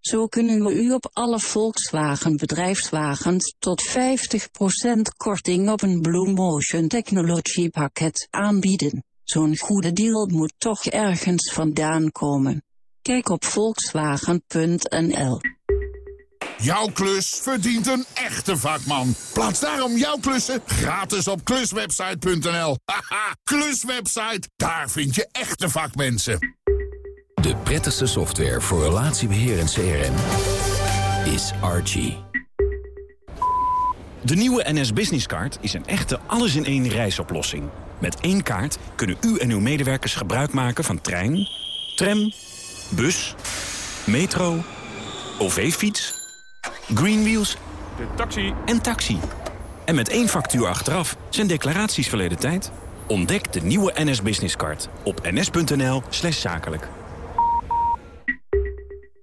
Zo kunnen we u op alle Volkswagen bedrijfswagens tot 50% korting op een Blue Motion Technology pakket aanbieden. Zo'n goede deal moet toch ergens vandaan komen. Kijk op volkswagen.nl. Jouw klus verdient een echte vakman. Plaats daarom jouw klussen gratis op kluswebsite.nl. Haha, kluswebsite, daar vind je echte vakmensen. De prettigste software voor relatiebeheer en CRM is Archie. De nieuwe NS Business Card is een echte alles-in-één reisoplossing. Met één kaart kunnen u en uw medewerkers gebruik maken van trein, tram, bus, metro, OV-fiets, Greenwheels De taxi. en taxi. En met één factuur achteraf zijn declaraties verleden tijd. Ontdek de nieuwe NS Business Card op ns.nl slash zakelijk.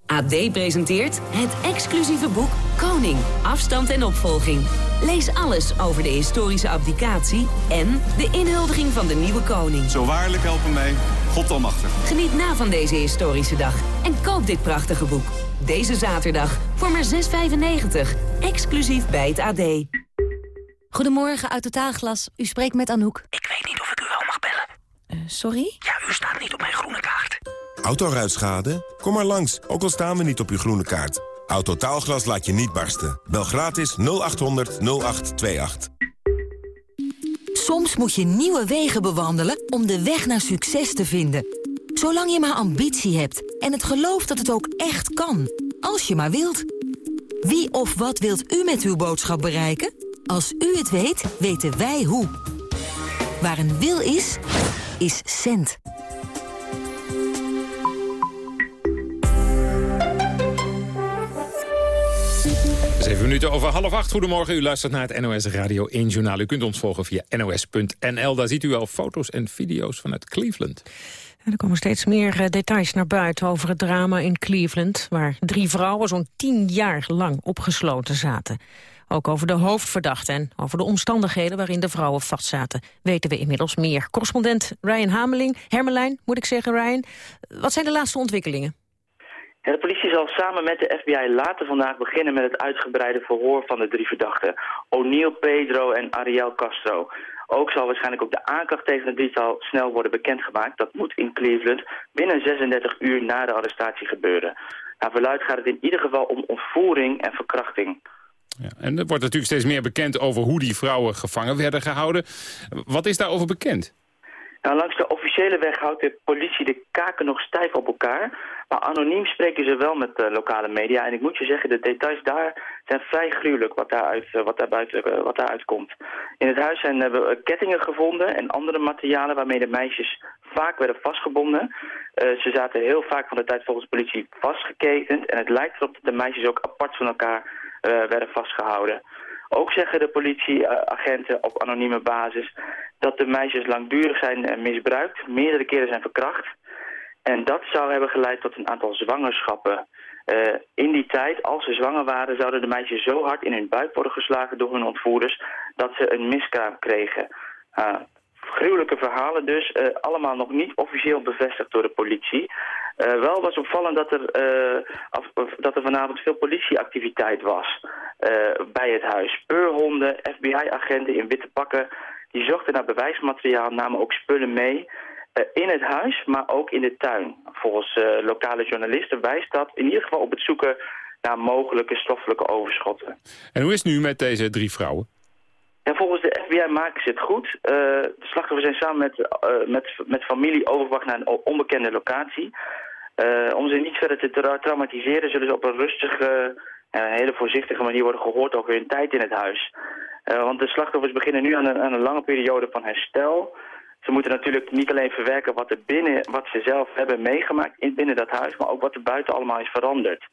AD presenteert het exclusieve boek Koning, afstand en opvolging. Lees alles over de historische abdicatie en de inhuldiging van de nieuwe koning. Zo waarlijk helpen mij, God almachtig. Geniet na van deze historische dag en koop dit prachtige boek. Deze zaterdag voor maar 6,95. Exclusief bij het AD. Goedemorgen, uit Totaalglas. U spreekt met Anouk. Ik weet niet of ik u wel mag bellen. Uh, sorry? Ja, u staat niet op mijn groene kaart. Autoruitschade? Kom maar langs, ook al staan we niet op uw groene kaart. Autotaalglas laat je niet barsten. Bel gratis 0800 0828. Soms moet je nieuwe wegen bewandelen om de weg naar succes te vinden. Zolang je maar ambitie hebt en het geloof dat het ook echt kan. Als je maar wilt. Wie of wat wilt u met uw boodschap bereiken? Als u het weet, weten wij hoe. Waar een wil is, is cent. Zeven minuten over half acht. Goedemorgen, u luistert naar het NOS Radio 1 Journaal. U kunt ons volgen via nos.nl. Daar ziet u al foto's en video's vanuit Cleveland. Er komen steeds meer uh, details naar buiten over het drama in Cleveland... waar drie vrouwen zo'n tien jaar lang opgesloten zaten. Ook over de hoofdverdachte en over de omstandigheden waarin de vrouwen vastzaten... weten we inmiddels meer. Correspondent Ryan Hameling, Hermelijn moet ik zeggen, Ryan. Wat zijn de laatste ontwikkelingen? De politie zal samen met de FBI later vandaag beginnen met het uitgebreide verhoor van de drie verdachten. O'Neill, Pedro en Ariel Castro. Ook zal waarschijnlijk ook de aanklacht tegen het drietal snel worden bekendgemaakt. Dat moet in Cleveland binnen 36 uur na de arrestatie gebeuren. Naar verluid gaat het in ieder geval om ontvoering en verkrachting. Ja, en er wordt natuurlijk steeds meer bekend over hoe die vrouwen gevangen werden gehouden. Wat is daarover bekend? Nou, langs de officiële weg houdt de politie de kaken nog stijf op elkaar. Maar anoniem spreken ze wel met de lokale media. En ik moet je zeggen, de details daar zijn vrij gruwelijk wat daaruit, wat daar buiten, wat daaruit komt. In het huis zijn we kettingen gevonden en andere materialen waarmee de meisjes vaak werden vastgebonden. Uh, ze zaten heel vaak van de tijd volgens de politie vastgeketend. En het lijkt erop dat de meisjes ook apart van elkaar uh, werden vastgehouden. Ook zeggen de politieagenten op anonieme basis dat de meisjes langdurig zijn misbruikt, meerdere keren zijn verkracht. En dat zou hebben geleid tot een aantal zwangerschappen. Uh, in die tijd, als ze zwanger waren, zouden de meisjes zo hard in hun buik worden geslagen door hun ontvoerders dat ze een miskraam kregen. Uh, gruwelijke verhalen dus, uh, allemaal nog niet officieel bevestigd door de politie. wel was opvallend dat er, af, dat er vanavond veel politieactiviteit was bij het huis. Speurhonden, FBI-agenten in witte pakken, die zochten naar bewijsmateriaal, namen ook spullen mee... In het huis, maar ook in de tuin. Volgens lokale journalisten wijst dat in ieder geval op het zoeken naar mogelijke stoffelijke overschotten. En hoe is het nu met deze drie vrouwen? Ja, volgens de FBI maken ze het goed. Uh, de slachtoffers zijn samen met, met, met familie overgebracht naar een onbekende locatie. om ze niet verder te tra traumatiseren zullen ze op een rustige hele voorzichtige manier worden gehoord over hun tijd in het huis. want de slachtoffers beginnen nu aan een, aan een lange periode van herstel... Ze moeten natuurlijk niet alleen verwerken wat, er binnen, wat ze zelf hebben meegemaakt in, binnen dat huis, maar ook wat er buiten allemaal is veranderd.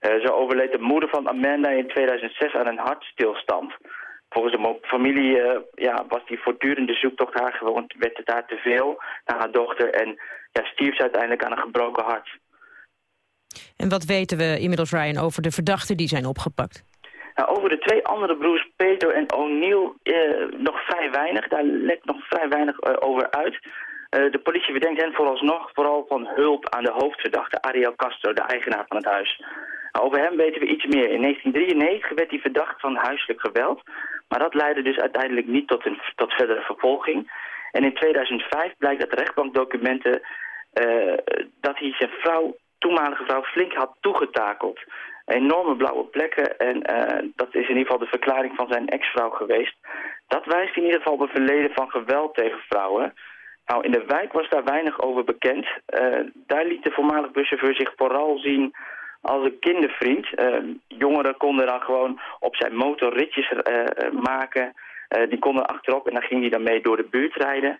Zo overleed de moeder van Amanda in 2006 aan een hartstilstand. Volgens de familie uh, ja, was die voortdurende zoektocht haar gewoon, werd het daar te veel naar haar dochter en ja, stierf ze uiteindelijk aan een gebroken hart. En wat weten we inmiddels, Ryan, over de verdachten die zijn opgepakt? Nou, over de twee andere broers, Pedro en O'Neill, eh, nog vrij weinig. Daar lekt nog vrij weinig uh, over uit. Uh, de politie bedenkt hen vooralsnog vooral van hulp aan de hoofdverdachte, Ariel Castro, de eigenaar van het huis. Nou, over hem weten we iets meer. In 1993 werd hij verdacht van huiselijk geweld. Maar dat leidde dus uiteindelijk niet tot, een, tot verdere vervolging. En in 2005 blijkt uit rechtbankdocumenten uh, dat hij zijn vrouw, toenmalige vrouw flink had toegetakeld. Enorme blauwe plekken en uh, dat is in ieder geval de verklaring van zijn ex-vrouw geweest. Dat wijst in ieder geval op een verleden van geweld tegen vrouwen. Nou, in de wijk was daar weinig over bekend. Uh, daar liet de voormalig buschauffeur zich vooral zien als een kindervriend. jongeren konden dan gewoon op zijn motor ritjes maken. die konden achterop en dan ging hij dan mee door de buurt rijden.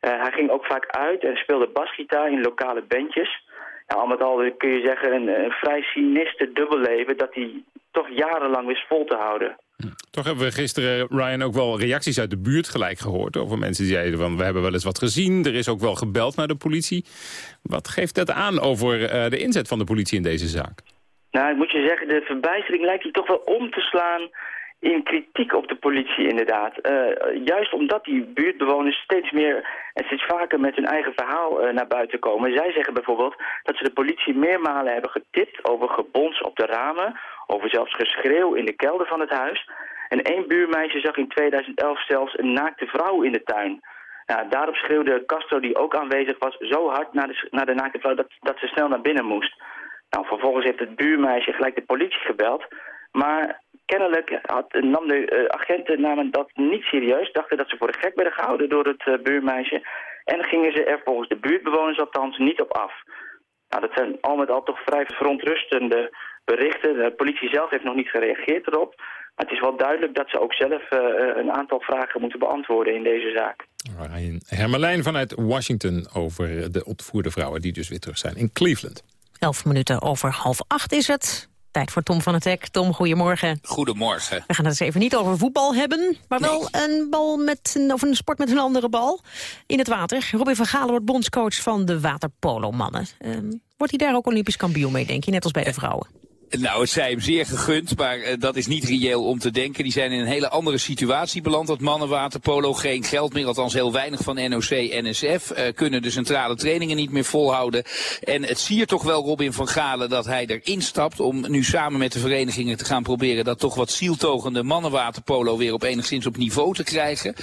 hij ging ook vaak uit en speelde basgitaar in lokale bandjes ja, al met al kun je zeggen een, een vrij siniste dubbelleven dat hij toch jarenlang wist vol te houden. Toch hebben we gisteren, Ryan, ook wel reacties uit de buurt gelijk gehoord... over mensen die zeiden van, we hebben wel eens wat gezien. Er is ook wel gebeld naar de politie. Wat geeft dat aan over uh, de inzet van de politie in deze zaak? Nou, ik moet je zeggen, de verbijstering lijkt hier toch wel om te slaan in kritiek op de politie inderdaad. Uh, juist omdat die buurtbewoners steeds meer en steeds vaker met hun eigen verhaal uh, naar buiten komen. Zij zeggen bijvoorbeeld dat ze de politie meermalen hebben getipt over gebons op de ramen, over zelfs geschreeuw in de kelder van het huis. En één buurmeisje zag in 2011 zelfs een naakte vrouw in de tuin. Nou, daarop schreeuwde Castro, die ook aanwezig was, zo hard naar de, naar de naakte vrouw dat, dat ze snel naar binnen moest. Nou, vervolgens heeft het buurmeisje gelijk de politie gebeld. Maar kennelijk had, nam de uh, agenten namen dat niet serieus. Dachten dat ze voor de gek werden gehouden door het uh, buurmeisje. En gingen ze er volgens de buurtbewoners althans niet op af. Nou, dat zijn al met al toch vrij verontrustende berichten. De politie zelf heeft nog niet gereageerd erop. Maar het is wel duidelijk dat ze ook zelf uh, een aantal vragen moeten beantwoorden in deze zaak. Hermelijn vanuit Washington over de ontvoerde vrouwen die dus weer terug zijn in Cleveland. Elf minuten over half acht is het. Tijd voor Tom van het Hek. Tom, goedemorgen. Goedemorgen. We gaan het eens even niet over voetbal hebben, maar wel een bal met een, of een sport met een andere bal in het water. Robin van Galen wordt bondscoach van de waterpolomannen. Uh, wordt hij daar ook Olympisch kampioen mee, denk je, net als bij de vrouwen? Nou, het zij hem zeer gegund, maar uh, dat is niet reëel om te denken. Die zijn in een hele andere situatie beland. Dat mannenwaterpolo geen geld meer, althans heel weinig van NOC, NSF. Uh, kunnen de centrale trainingen niet meer volhouden. En het siert toch wel Robin van Galen dat hij erin stapt om nu samen met de verenigingen te gaan proberen dat toch wat zieltogende mannenwaterpolo weer op enigszins op niveau te krijgen.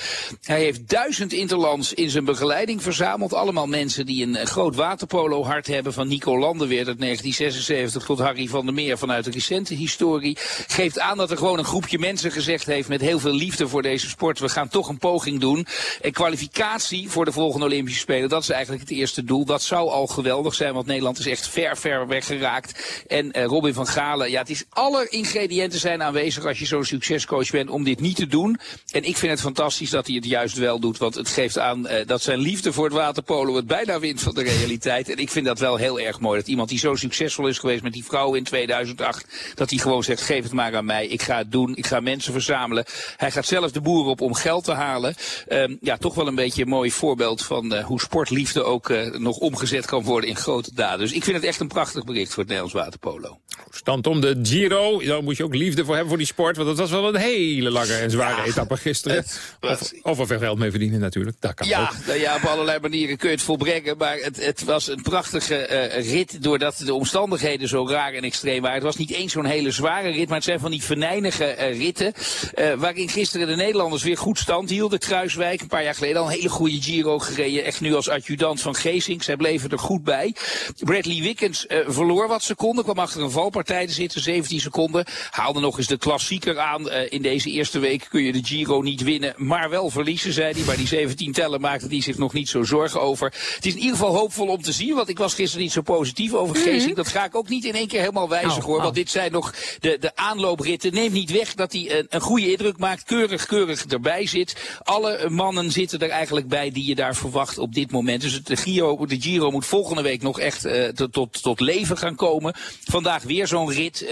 Hij heeft duizend interlands in zijn begeleiding verzameld. Allemaal mensen die een groot waterpolo hart hebben van Nico Landerweer uit 1976 tot Harry van der Meer vanuit de recente historie. Geeft aan dat er gewoon een groepje mensen gezegd heeft met heel veel liefde voor deze sport. We gaan toch een poging doen. En kwalificatie voor de volgende Olympische Spelen, dat is eigenlijk het eerste doel. Dat zou al geweldig zijn, want Nederland is echt ver, ver weggeraakt. En uh, Robin van Galen, ja, het is alle ingrediënten zijn aanwezig als je zo'n succescoach bent om dit niet te doen. En ik vind het fantastisch dat hij het juist wel doet, want het geeft aan uh, dat zijn liefde voor het waterpolo het bijna wint van de realiteit. En ik vind dat wel heel erg mooi, dat iemand die zo succesvol is geweest met die vrouw in 2000 2008, dat hij gewoon zegt, geef het maar aan mij, ik ga het doen, ik ga mensen verzamelen. Hij gaat zelf de boeren op om geld te halen. Um, ja, toch wel een beetje een mooi voorbeeld van uh, hoe sportliefde ook uh, nog omgezet kan worden in grote daden. Dus ik vind het echt een prachtig bericht voor het Nederlands waterpolo. Stand om de Giro, daar moet je ook liefde voor hebben voor die sport, want dat was wel een hele lange en zware ja, etappe gisteren. Of, of er veel geld mee verdienen natuurlijk, dat kan ja, ook. Nou ja, op allerlei manieren kun je het volbrengen, maar het, het was een prachtige uh, rit doordat de omstandigheden zo raar en extreem waren. Het was niet eens zo'n hele zware rit, maar het zijn van die venijnige uh, ritten. Uh, waarin gisteren de Nederlanders weer goed stand hielden. Kruiswijk, een paar jaar geleden al een hele goede Giro gereden. Echt nu als adjudant van Geesink. Zij bleven er goed bij. Bradley Wickens uh, verloor wat seconden. Kwam achter een valpartij te zitten, 17 seconden. Haalde nog eens de klassieker aan. in deze eerste week kun je de Giro niet winnen, maar wel verliezen, zei hij. Maar die 17 tellen maakte hij zich nog niet zo zorgen over. Het is in ieder geval hoopvol om te zien, want ik was gisteren niet zo positief over Geesink. Mm -hmm. Dat ga ik ook niet in één keer helemaal wijzigen hoor. Want dit zijn nog de, de aanloopritten. Neemt niet weg dat hij een, een goede indruk maakt. Keurig, keurig erbij zit. Alle mannen zitten er eigenlijk bij die je daar verwacht op dit moment. Dus de Giro, de Giro moet volgende week nog echt uh, tot, tot, tot leven gaan komen. Vandaag weer zo'n rit. Uh,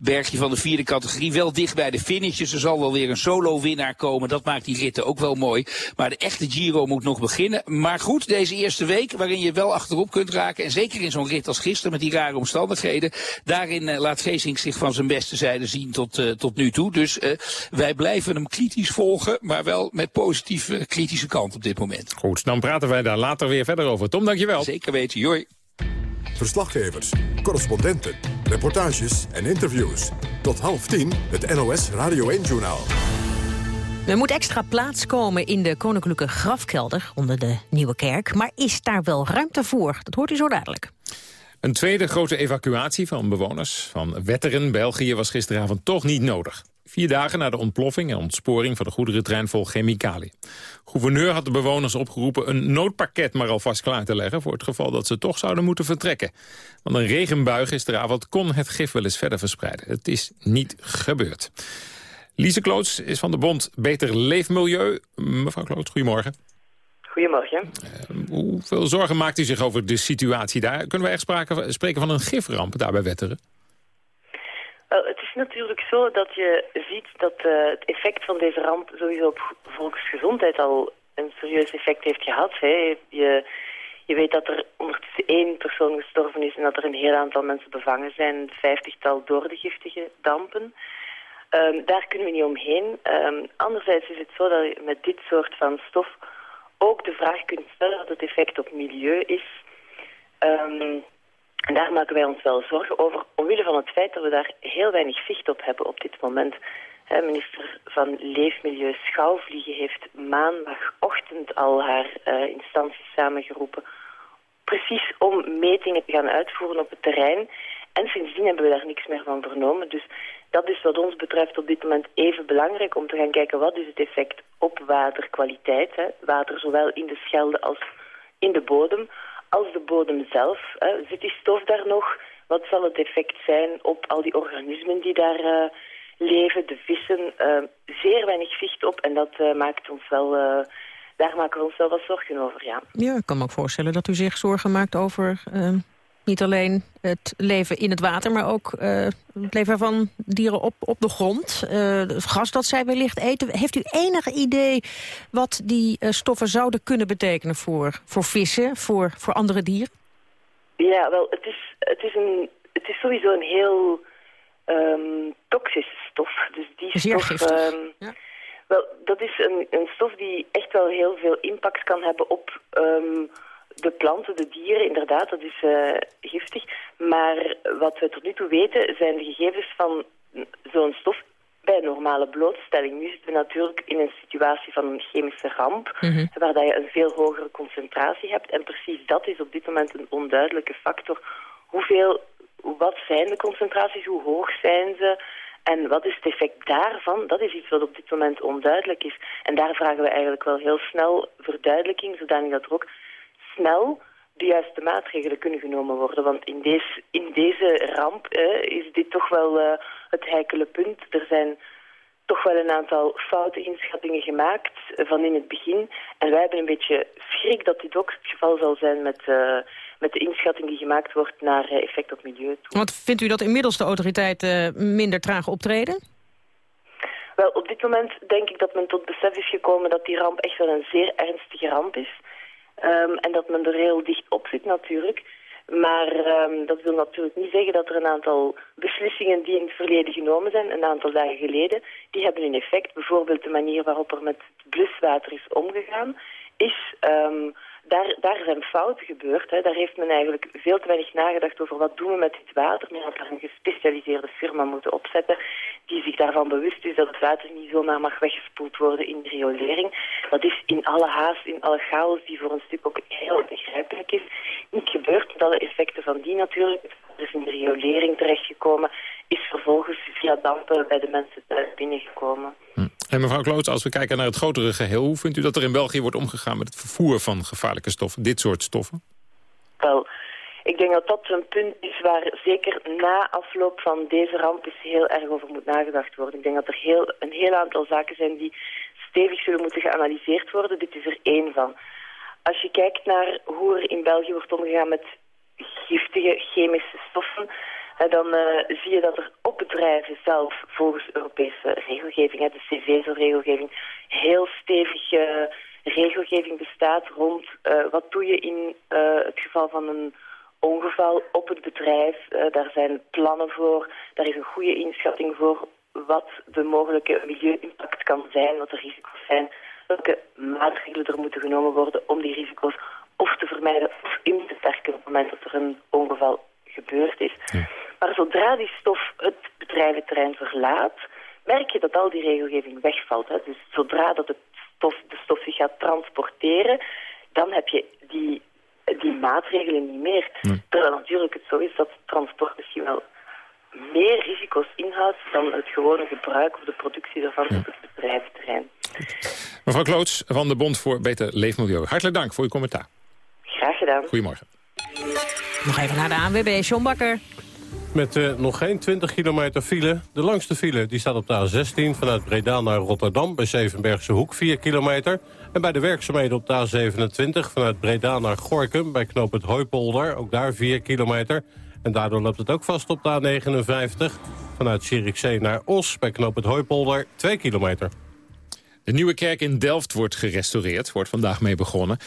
bergje van de vierde categorie. Wel dicht bij de finish. Dus er zal wel weer een solo winnaar komen. Dat maakt die ritten ook wel mooi. Maar de echte Giro moet nog beginnen. Maar goed, deze eerste week waarin je wel achterop kunt raken. En zeker in zo'n rit als gisteren met die rare omstandigheden. Daarin uh, laat Geesink zich van zijn beste zijde zien tot, uh, tot nu toe. Dus uh, wij blijven hem kritisch volgen, maar wel met positieve kritische kant op dit moment. Goed, dan praten wij daar later weer verder over. Tom, dankjewel. Zeker weten, joi. Verslaggevers, correspondenten, reportages en interviews. Tot half tien het NOS Radio 1-journaal. Er moet extra plaats komen in de koninklijke grafkelder onder de Nieuwe Kerk. Maar is daar wel ruimte voor? Dat hoort u zo dadelijk. Een tweede grote evacuatie van bewoners van Wetteren, België, was gisteravond toch niet nodig. Vier dagen na de ontploffing en ontsporing van de goederentrein vol chemicaliën. Gouverneur had de bewoners opgeroepen een noodpakket maar alvast klaar te leggen... voor het geval dat ze toch zouden moeten vertrekken. Want een regenbui gisteravond kon het gif wel eens verder verspreiden. Het is niet gebeurd. Lise Kloots is van de bond Beter Leefmilieu. Mevrouw Kloots, goedemorgen. Goedemorgen. Uh, hoeveel zorgen maakt u zich over de situatie daar? Kunnen we echt sprake, spreken van een giframp daar bij Wetteren? Wel, het is natuurlijk zo dat je ziet dat uh, het effect van deze ramp sowieso op volksgezondheid al een serieus effect heeft gehad. Hè. Je, je weet dat er ondertussen één persoon gestorven is en dat er een heel aantal mensen bevangen zijn. Een vijftigtal door de giftige dampen. Um, daar kunnen we niet omheen. Um, anderzijds is het zo dat je met dit soort van stof ook de vraag kunt stellen wat het effect op milieu is. En daar maken wij ons wel zorgen over, omwille van het feit dat we daar heel weinig zicht op hebben op dit moment. He, minister van Leefmilieu Schouwvliegen heeft maandagochtend al haar uh, instanties samengeroepen. Precies om metingen te gaan uitvoeren op het terrein. En sindsdien hebben we daar niks meer van vernomen. Dus dat is wat ons betreft op dit moment even belangrijk om te gaan kijken wat is het effect op waterkwaliteit. Hè? Water zowel in de Schelde als in de bodem als de bodem zelf. Hè, zit die stof daar nog? Wat zal het effect zijn op al die organismen die daar uh, leven, de vissen? Uh, zeer weinig zicht op en dat uh, maakt ons wel... daar maken we ons wel wat zorgen over, ja. Ja, ik kan me ook voorstellen dat u zich zorgen maakt over niet alleen het leven in het water, maar ook uh, het leven van dieren op, op de grond. Uh, gas dat zij wellicht eten. Heeft u enig idee wat die uh, stoffen zouden kunnen betekenen voor, voor vissen, voor, voor andere dieren? Ja, wel, het is, het is, een, het is sowieso een heel um, toxische stof. Dus die Zeer stof, um, ja. Wel, dat is een, een stof die echt wel heel veel impact kan hebben op... Um, de planten, de dieren, inderdaad, dat is uh, giftig. Maar wat we tot nu toe weten zijn de gegevens van zo'n stof bij normale blootstelling. Nu zitten we natuurlijk in een situatie van een chemische ramp, mm -hmm. waar dat je een veel hogere concentratie hebt. En precies dat is op dit moment een onduidelijke factor. Hoeveel, wat zijn de concentraties, hoe hoog zijn ze... En wat is het effect daarvan? Dat is iets wat op dit moment onduidelijk is. En daar vragen we eigenlijk wel heel snel verduidelijking, zodanig dat er ook snel de juiste maatregelen kunnen genomen worden. Want in, deze, in deze ramp eh, is dit toch wel uh, het heikele punt. Er zijn toch wel een aantal foute inschattingen gemaakt uh, van in het begin. En wij hebben een beetje schrik dat dit ook het geval zal zijn met, met de inschatting die gemaakt wordt naar effect op milieu toe. Want vindt u dat inmiddels de autoriteiten minder traag optreden? Wel, op dit moment denk ik dat men tot besef is gekomen dat die ramp echt wel een zeer ernstige ramp is. Um, en dat men er heel dicht op zit natuurlijk. Maar um, dat wil natuurlijk niet zeggen dat er een aantal beslissingen die in het verleden genomen zijn, een aantal dagen geleden, die hebben een effect. Bijvoorbeeld de manier waarop er met bluswater is omgegaan, is... Um, daar, daar zijn fouten gebeurd. Hè. Daar heeft men eigenlijk veel te weinig nagedacht over wat doen we met dit water. Men had daar een gespecialiseerde firma moeten opzetten die zich daarvan bewust is dat het water niet zomaar mag weggespoeld worden in de riolering. Dat is in alle haast, in alle chaos, die voor een stuk ook heel begrijpelijk is, niet gebeurd. Met alle effecten van die natuurlijk. Het is in de riolering terechtgekomen, is vervolgens via dampen bij de mensen thuis binnengekomen. En mevrouw Kloots, als we kijken naar het grotere geheel... hoe vindt u dat er in België wordt omgegaan met het vervoer van gevaarlijke stoffen? Dit soort stoffen? Wel, ik denk dat dat een punt is waar zeker na afloop van deze ramp is heel erg over moet nagedacht worden. Ik denk dat er heel, een heel aantal zaken zijn die stevig zullen moeten geanalyseerd worden. Dit is er één van. Als je kijkt naar hoe er in België wordt omgegaan met giftige chemische stoffen dan uh, zie je dat er op bedrijven zelf volgens Europese regelgeving, de CVSO-regelgeving, heel stevig uh, regelgeving bestaat rond uh, wat doe je in het geval van een ongeval op het bedrijf. daar zijn plannen voor, daar is een goede inschatting voor wat de mogelijke milieu-impact kan zijn, wat de risico's zijn, welke maatregelen er moeten genomen worden om die risico's of te vermijden of in te perken op het moment dat er een ongeval gebeurd is. Maar zodra die stof het bedrijventerrein verlaat, merk je dat al die regelgeving wegvalt. Hè. Dus zodra dat het stof, de stof zich gaat transporteren, dan heb je die, die maatregelen niet meer. Terwijl natuurlijk het zo is dat transport misschien wel meer risico's inhoudt dan het gewone gebruik of de productie ervan op het bedrijventerrein. Mevrouw Kloots van de Bond voor Beter Leefmilieu. Hartelijk dank voor uw commentaar. Graag gedaan. Goedemorgen. Nog even naar de ANWB, John Bakker. Met eh, nog geen 20 kilometer file. De langste file die staat op de A16 vanuit Breda naar Rotterdam... bij Zevenbergse Hoek, 4 kilometer. En bij de werkzaamheden op de A27 vanuit Breda naar Gorkum... bij knoop het Hooipolder, ook daar 4 kilometer. En daardoor loopt het ook vast op de A59 vanuit Zierikzee naar Os... bij knoop het Hooipolder, 2 kilometer. De nieuwe kerk in Delft wordt gerestaureerd, wordt vandaag mee begonnen.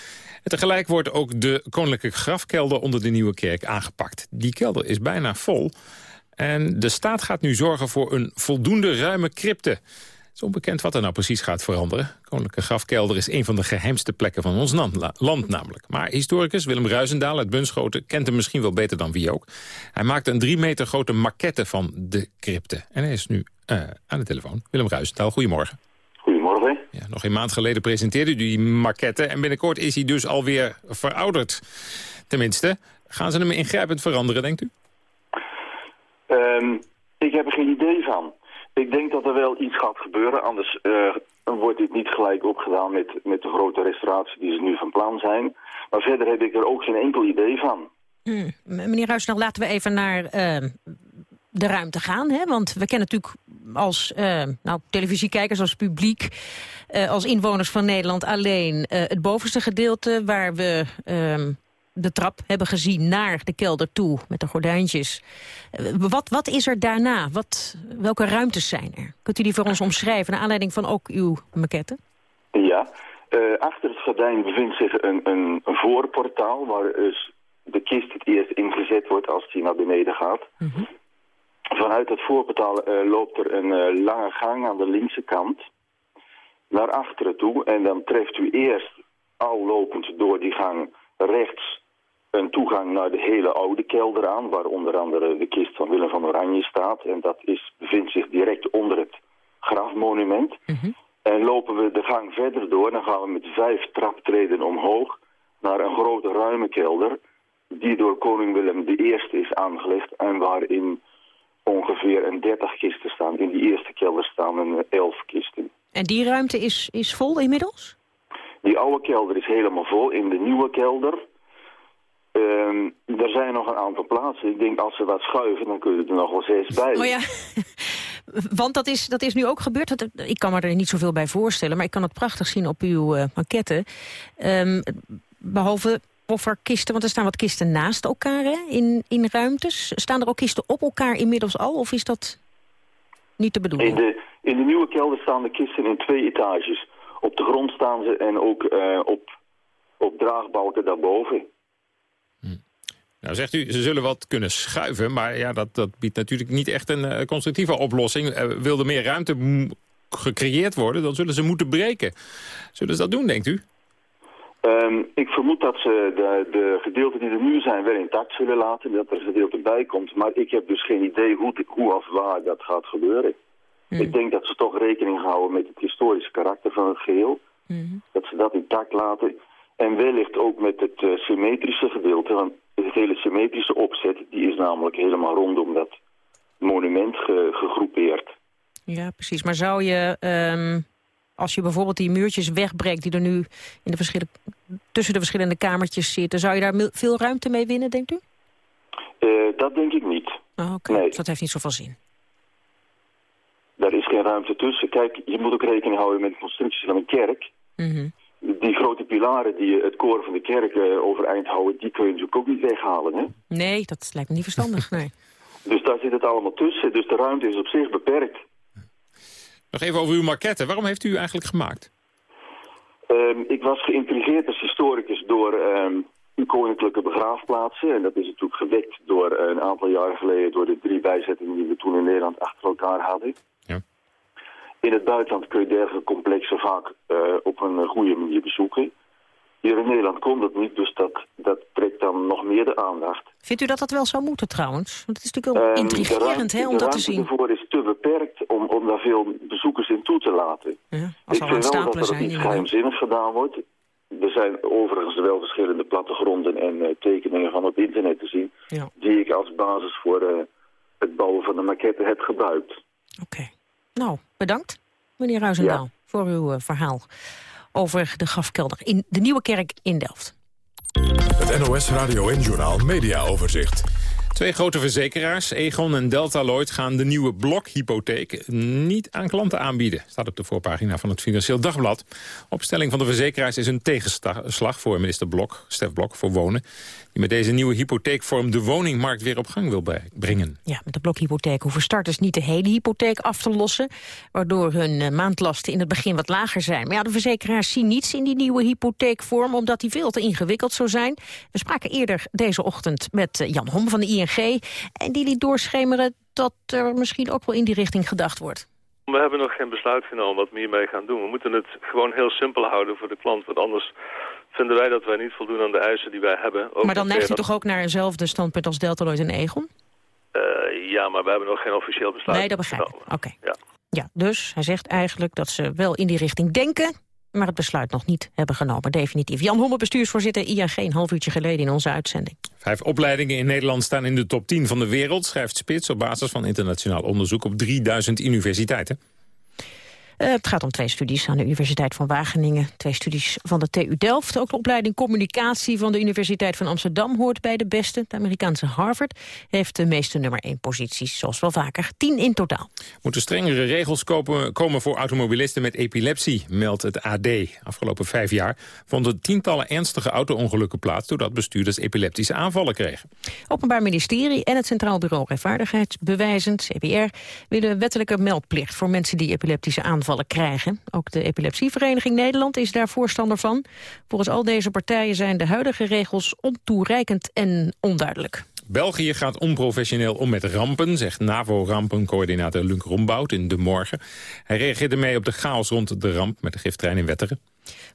En tegelijk wordt ook de koninklijke grafkelder onder de nieuwe kerk aangepakt. Die kelder is bijna vol. En de staat gaat nu zorgen voor een voldoende ruime crypte. Het is onbekend wat er nou precies gaat veranderen. Koninklijke grafkelder is een van de geheimste plekken van ons land namelijk. Maar historicus Willem Ruizendaal uit Bunschoten kent hem misschien wel beter dan wie ook. Hij maakte een drie meter grote maquette van de crypte. En hij is nu uh, aan de telefoon. Willem Ruizendaal, goedemorgen. Ja, nog een maand geleden presenteerde u die maquette... en binnenkort is hij dus alweer verouderd. Tenminste, gaan ze hem ingrijpend veranderen, denkt u? Um, ik heb er geen idee van. Ik denk dat er wel iets gaat gebeuren, anders uh, wordt dit niet gelijk opgedaan met, met de grote restauraties die ze nu van plan zijn. Maar verder heb ik er ook geen enkel idee van. Hmm. Meneer Ruijs, laten we even naar uh, de ruimte gaan. Hè? Want we kennen natuurlijk als uh, nou, televisiekijkers, als publiek... Uh, als inwoners van Nederland alleen uh, het bovenste gedeelte... waar we ehm, de trap hebben gezien naar de kelder toe met de gordijntjes. wat, wat is er daarna? Wat, welke ruimtes zijn er? Kunt u die voor ons omschrijven, naar aanleiding van ook uw maquette? Ja, achter het gordijn bevindt zich een, een, een voorportaal... waar dus de kist het eerst ingezet wordt als die naar beneden gaat... Mm -hmm. Vanuit het voorportaal uh, loopt er een uh, lange gang aan de linkse kant naar achteren toe. En dan treft u eerst al lopend door die gang rechts een toegang naar de hele oude kelder aan... waar onder andere de kist van Willem van Oranje staat. En dat is, bevindt zich direct onder het grafmonument. Mm -hmm. En lopen we de gang verder door, dan gaan we met vijf traptreden omhoog... naar een grote ruime kelder die door koning Willem I is aangelegd... en waarin ongeveer een 30 kisten staan. In die eerste kelder staan een 11 kisten. En die ruimte is, is vol inmiddels? Die oude kelder is helemaal vol. In de nieuwe kelder... Um, er zijn nog een aantal plaatsen. Ik denk als ze wat schuiven, dan kunnen er nog wel zes bij. Oh ja, want dat is, dat is nu ook gebeurd. Ik kan me er niet zoveel bij voorstellen, maar ik kan het prachtig zien op uw uh, maquette. Um, behalve kofferkisten, want er staan wat kisten naast elkaar hè, in, in ruimtes. Staan er ook kisten op elkaar inmiddels al, of is dat niet te bedoelen? In de, in de nieuwe kelder staan de kisten in twee etages. Op de grond staan ze en ook uh, op, op draagbalken daarboven. Hm. Nou zegt u, ze zullen wat kunnen schuiven, maar ja, dat, dat biedt natuurlijk niet echt een uh, constructieve oplossing. Uh, wil er meer ruimte gecreëerd worden, dan zullen ze moeten breken. Zullen ze dat doen, denkt u? Um, ik vermoed dat ze de, de gedeelten die er nu zijn wel intact zullen laten. Dat er een gedeelte bij komt. Maar ik heb dus geen idee hoe, hoe of waar dat gaat gebeuren. Mm. Ik denk dat ze toch rekening houden met het historische karakter van het geheel. Mm. Dat ze dat intact laten. En wellicht ook met het uh, symmetrische gedeelte. Want het hele symmetrische opzet die is namelijk helemaal rondom dat monument ge, gegroepeerd. Ja, precies. Maar zou je... Um als je bijvoorbeeld die muurtjes wegbreekt... die er nu in de verschillen, tussen de verschillende kamertjes zitten... zou je daar veel ruimte mee winnen, denkt u? Uh, dat denk ik niet. Oh, Oké, okay. nee. dat heeft niet zoveel zin. Daar is geen ruimte tussen. Kijk, je moet ook rekening houden met de constructies van een kerk. Mm -hmm. Die grote pilaren die het koren van de kerk uh, overeind houden... die kun je natuurlijk ook niet weghalen, hè? Nee, dat lijkt me niet verstandig, nee. dus daar zit het allemaal tussen. Dus de ruimte is op zich beperkt. Nog even over uw maquette. Waarom heeft u eigenlijk gemaakt? Um, ik was geïntrigeerd als historicus door um, uw koninklijke begraafplaatsen. En dat is natuurlijk gewekt door uh, een aantal jaren geleden... door de drie bijzettingen die we toen in Nederland achter elkaar hadden. Ja. In het buitenland kun je dergelijke complexen vaak uh, op een goede manier bezoeken. Hier in Nederland kon dat niet, dus dat, dat trekt dan nog meer de aandacht. Vindt u dat dat wel zou moeten trouwens? Want het is natuurlijk wel Ehm, intrigerend de hè, om dat te De zien. ruimte ervoor is te beperkt om, om daar veel bezoekers in toe te laten. Als Ik vind wel dat er zijn. iets geheimzinnig gedaan wordt. Er zijn overigens wel verschillende plattegronden en eh, tekeningen van op internet te zien... Ja. die ik als basis voor eh, het bouwen van de maquette heb gebruikt. Nou, bedankt, meneer Ruizendaal, voor uw eh, verhaal over de grafkelder in de Nieuwe Kerk in Delft. Het NOS Radio en Journaal Media Overzicht. Twee grote verzekeraars, Egon en Delta Lloyd, gaan de nieuwe blokhypotheek niet aan klanten aanbieden. Staat op de voorpagina van het Financieel Dagblad. Opstelling van de verzekeraars is een tegenslag voor minister Blok, Stef Blok, voor wonen. Die met deze nieuwe hypotheekvorm de woningmarkt weer op gang wil bre- brengen. Ja, met de blokhypotheek hoeven starters niet de hele hypotheek af te lossen... waardoor hun eh, maandlasten in het begin wat lager zijn. Maar ja, de verzekeraars zien niets in die nieuwe hypotheekvorm... omdat die veel te ingewikkeld zou zijn. We spraken eerder deze ochtend met eh, Jan Hom van de ING... en die liet doorschemeren dat er misschien ook wel in die richting gedacht wordt. We hebben nog geen besluit genomen wat we hiermee gaan doen. We moeten het gewoon heel simpel houden voor de klant. Want anders vinden wij dat wij niet voldoen aan de eisen die wij hebben. Ook maar dan neigt u toch ook naar eenzelfde standpunt als Delta Lloyd en Egon? Eh, ja, maar we hebben nog geen officieel besluit Nee, dat begrijp ik. Oké. Ja. Ja, dus hij zegt eigenlijk dat ze wel in die richting denken... maar het besluit nog niet hebben genomen, definitief. Jan Homme, bestuursvoorzitter ING, een half uurtje geleden in onze uitzending. Vijf opleidingen in Nederland staan in de top 10 van de wereld... schrijft Spits op basis van internationaal onderzoek op 3000 universiteiten. Eh, het gaat om twee studies aan de Universiteit van Wageningen. Twee studies van de TU Delft. Ook de opleiding Communicatie van de Universiteit van Amsterdam hoort bij de beste. De Amerikaanse Harvard heeft de meeste nummer 1 posities, zoals wel vaker. Tien in totaal. Moeten strengere regels kopen- komen voor automobilisten met epilepsie, meldt het AD. Afgelopen vijf jaar vonden tientallen ernstige auto-ongelukken plaats... doordat bestuurders epileptische aanvallen kregen. Openbaar Ministerie en het Centraal Bureau Rechtvaardigheidsbewijzen, CBR, willen wettelijke meldplicht voor mensen die epileptische aanvallen krijgen. Ook de Epilepsievereniging Nederland is daar voorstander van. Volgens al deze partijen zijn de huidige regels ontoereikend en onduidelijk. België gaat onprofessioneel om met rampen, zegt NAVO-rampencoördinator Lunk Rombout in De Morgen. Hij reageerde mee op de chaos rond de ramp met de giftrein in Wetteren.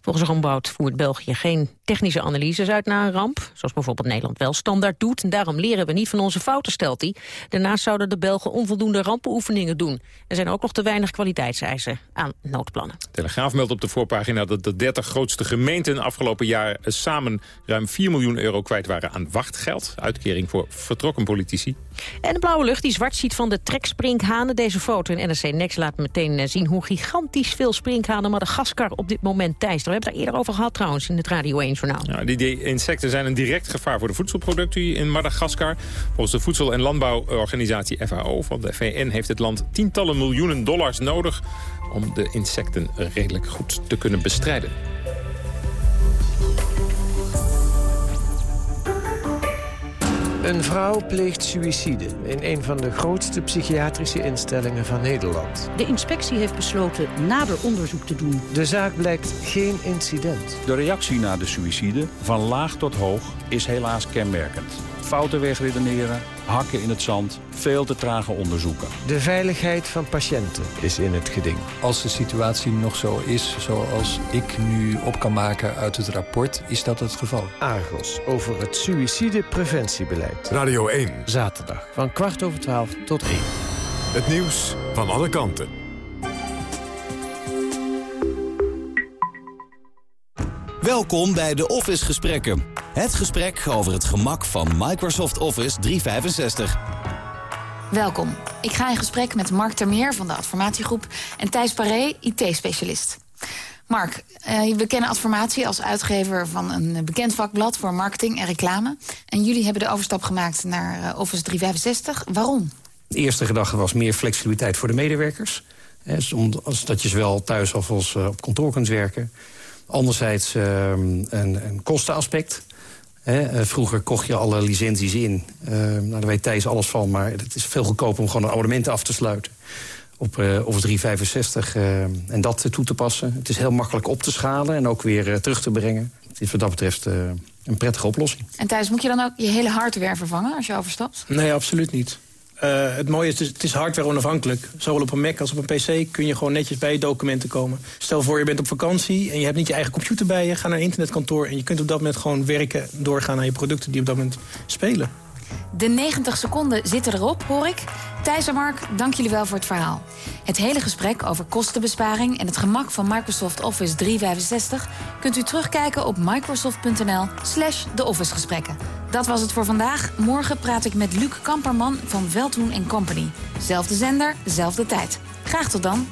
Volgens Rombout voert België geen technische analyses uit na een ramp. Zoals bijvoorbeeld Nederland wel standaard doet. En daarom leren we niet van onze fouten, stelt hij. Daarnaast zouden de Belgen onvoldoende rampenoefeningen doen. Er zijn ook nog te weinig kwaliteitseisen aan noodplannen. Telegraaf meldt op de voorpagina dat de 30 grootste gemeenten afgelopen jaar samen ruim 4 miljoen euro kwijt waren aan wachtgeld. Uitkering voor vertrokken politici. En de blauwe lucht die zwart ziet van de treksprinkhanen. Deze foto in NRC Next laat meteen eh, zien hoe gigantisch veel sprinkhanen Madagaskar op dit moment teisteren. We hebben het daar eerder over gehad trouwens in het Radio 1 journaal. Ja, die, die insecten zijn een direct gevaar voor de voedselproductie in Madagaskar. Volgens de Voedsel- en Landbouworganisatie FAO van de VN heeft het land tientallen miljoenen dollars nodig om de insecten redelijk goed te kunnen bestrijden. Een vrouw pleegt suïcide in een van de grootste psychiatrische instellingen van Nederland. De inspectie heeft besloten nader onderzoek te doen. De zaak blijkt geen incident. De reactie na de suïcide, van laag tot hoog, is helaas kenmerkend. Fouten wegredeneren, hakken in het zand, veel te trage onderzoeken. De veiligheid van patiënten is in het geding. Als de situatie nog zo is zoals ik nu op kan maken uit het rapport, is dat het geval. Argos over het suïcidepreventiebeleid. Radio 1. Zaterdag van kwart over twaalf tot één. Het nieuws van alle kanten. Welkom bij de Office Gesprekken. Het gesprek over het gemak van Microsoft Office 365. Welkom. Ik ga in gesprek met Mark Termeer van de Adformatiegroep... en Thijs Paré, IT-specialist. Mark, eh, we kennen Adformatie als uitgever van een bekend vakblad... voor marketing en reclame. En jullie hebben de overstap gemaakt naar eh, Office 365. Waarom? De eerste gedachte was meer flexibiliteit voor de medewerkers. Hè, zodat je zowel thuis of als eh, op kantoor kunt werken. Anderzijds eh, een, een kostenaspect. Eh, vroeger kocht je alle licenties in. Eh, nou, daar weet Thijs alles van, maar het is veel goedkoper om gewoon een abonnement af te sluiten. Op eh Office 365 eh, en dat toe te passen. Het is heel makkelijk op te schalen en ook weer eh, terug te brengen. Het is wat dat betreft eh, een prettige oplossing. En Thijs, moet je dan ook je hele hardware vervangen als je overstapt? Nee, absoluut niet. Eh, het mooie is, het is hardware onafhankelijk. Zowel op een Mac als op een PC kun je gewoon netjes bij je documenten komen. Stel voor je bent op vakantie en je hebt niet je eigen computer bij je. Ga naar een internetkantoor en je kunt op dat moment gewoon werken... doorgaan aan je producten die op dat moment spelen. De 90 seconden zitten erop, hoor ik. Thijs en Mark, dank jullie wel voor het verhaal. Het hele gesprek over kostenbesparing en het gemak van Microsoft Office 365... kunt u terugkijken op microsoft.nl slash de Office-gesprekken. Dat was het voor vandaag. Morgen praat ik met Luc Kamperman van Veldhoen Company. Zelfde zender, zelfde tijd. Graag tot dan.